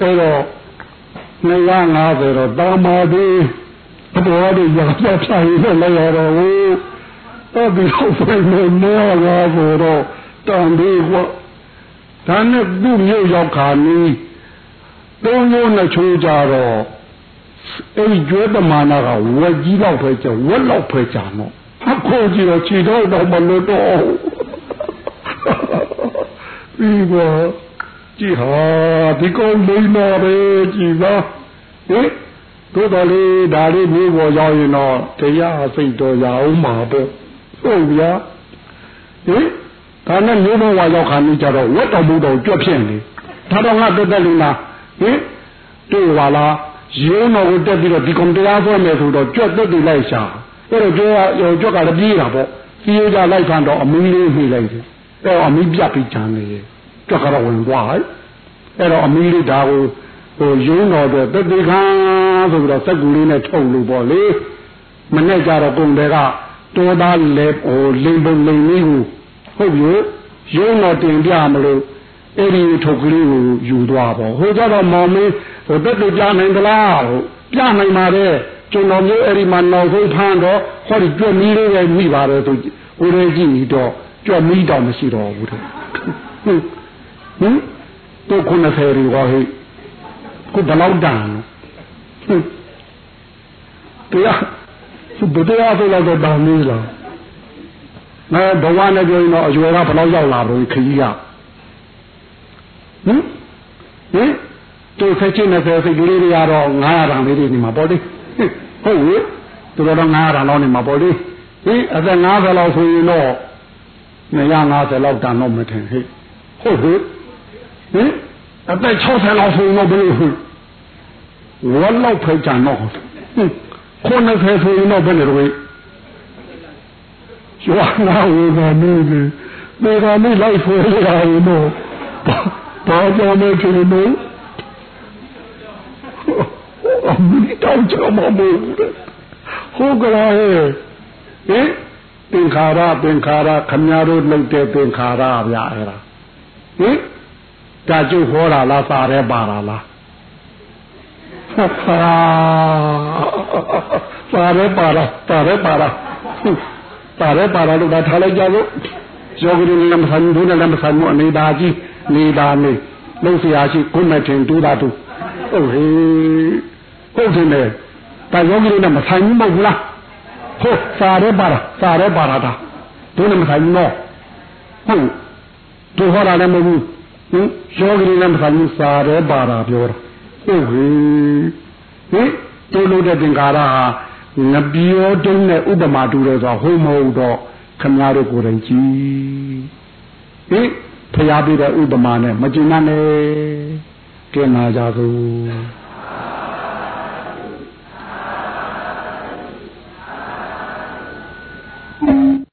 အဲ့တော့250တော့တာမာသေးဘတော်တွေရပြပြရေးနဲ့လည်းရတော့ဘူးတော့ဒီဟုတ်ပဲမောလာဆိုတော့တန်ဒီကဒါနဲ့သူ့မြို့ရောက်ခါနီးသုံးရိုးနဲ့ချိုးကြတော့အဲ့ဒီကျွဲပမာဏကဝက်ကြီးလောက်ပဲကျဝက်လောက်ပဲကြာတော့အခုကြည့်တော့ခြေတော့တော့မလို့တော့ ပြီးတော့ကြည့်ဟာဒီကောင်းလိမ့်တော့ပဲကြည့်ပါဟင်တို့တော်လေးဒါလေးမျိုးပေါ်ရောက်ရင်တော့တရားစိတ်တော်ရအောင်မှာပေါ့ဟုတ်ဗျာဟင်ဒါနဲ့မျိုးပေါ်ဝါရောက်ခါနေကြတော့ဝတ်တော်မူတော်ကြွက်ဖြစ်နေဒါတော့ငါတက်တက်လူနာဟင်တွေ့ပါလားရုံးတော်ကိုတက်ပြီးတော့ဒီကောင်တရားဆွဲမယ်ဆိုတော့ကြွက်တက်တူလိုက်ရှာအဲ့တော့ကြွက်ကြွက်ကလည်းပြေးတာပေါ့စီးရကြလိုက်ခံတော့အမီးလေးနှိလိုက်တယ်အဲ့ တော့အမီးပြတ်ပြီးကြံနေတယ်ကြွက်ကတော့ဝင်သွားဟဲ့အဲ့တော့အမီးလေးဒါကိုဟိုရုံးတော်တဲ့တတိခါဆိုပြီးတော့စက်ကူလေးနဲ့ထုတ်လို့ပေါ့လေမနဲ့ကြတော့ပုံတွေကတောသားလဲဟိုလိမ်ပုံလိမ်လေးကိုဟုတ်ပြီရုံးတော်တင်ပြမလို့အဲ့ဒီထုတ်ကလေးကိုယူသွားပေါ့ဟိုကြတော့မောင်မင်းဟိုတက်တူပြနိုင်သလားဟိုပြနိုင်ပါတယ်ကျွန်တော်မျိုးအဲ့ဒီမှာနောက်ဆုံးဖမ်းတော့ဟောဒီကြွမီးလေးပဲမိပါတယ်ဆိုဟိုလေးကြည့်တော့ ကြွမီးတောင်မရှိတော့ဘူးတဲ့ဟင်ဟင်တို့90ရီဟောဟိခုဘယ်လောက်တန်လို့တရားဘုရားဆိုတော့တောင်းနေလားမဲဘဝနဲ့ပြောရင်တော့အရွယ်ကဘယ်လောက်ရောက်လာလို့ခကြီးကဟင်ဟင်သူဆက်ချင်းနဲ့ဆက်စိတ်ကလေးတွေကတော့900တန်လေးတွေနေမှာပေါ့လေဟုတ်ပြီသူတို့တော့900တန်လောက်နေမှာပေါ့လေဟင်အသက်90လောက်ဆိုရင်တော့ 250လောက်တန်တော့မထင်ဟဲ့ဟုတ်ဘူးဟင်အသက်60လောက်ဆိုတော့ဘယ်လိုဟုတ်ဝါလောက်ဖိတ်ကြတော့ခုနဖေဆိုရင်တော့ဘယ်လိုလဲရွာနာဝေဒနေနေဒီကနေ့လိုက်ဆိုရရင်တော့ဘာကြောင့်လဲချင်လို့အမီတောင်းကြမှာမဟုတ်ဟုတ်ကလားဟဲ့ဟင် သင်္ခါရသင်္ခါရခမည်းတော်လုပ်တဲ့သင်္ခါရဗျာအဲ့ဒါဟင်ဒါကျုပ်ဟောတာလားစာရဲပါတာလားဆက်ဆရာစာရဲပါတာစာရဲပါတာစာရဲပါတာလို့ဒါထားလိုက်ကြလို့ယောဂရင်းလည်းမဆန်ဘူးလည်းမဆန်ဘူးအနေသာကြီးနေတာနေလုံးစရာရှိကိုမထင်တူးတာတူဟုတ်ဟေးဟုတ်တယ်ဒါယောဂရင်းနဲ့မဆန်ဘူးမဟုတ်လား ဟုတ်စာရဲပါတာစာရဲပါတာဒါတို့လည်းမဆိုင်ဘူးနော်ဟုတ်တို့ဟောတာလည်းမဟုတ်ဘူးဟင်ယောဂီတွေလည်းမဆိုင်ဘူးစာရဲပါတာပြောတာဟုတ်ဟေးဟင်တို့လို့တဲ့သင်္ကာရဟာငပြောတုံးနဲ့ဥပမာတူတယ်ဆိုတော့ဟုတ်မဟုတ်တော့ခမည်းတော်ကိုယ်တိုင်ကြည့်ဟင်ဖျားပြတဲ့ဥပမာနဲ့မကျင်နဲ့ကဲနာကြသို့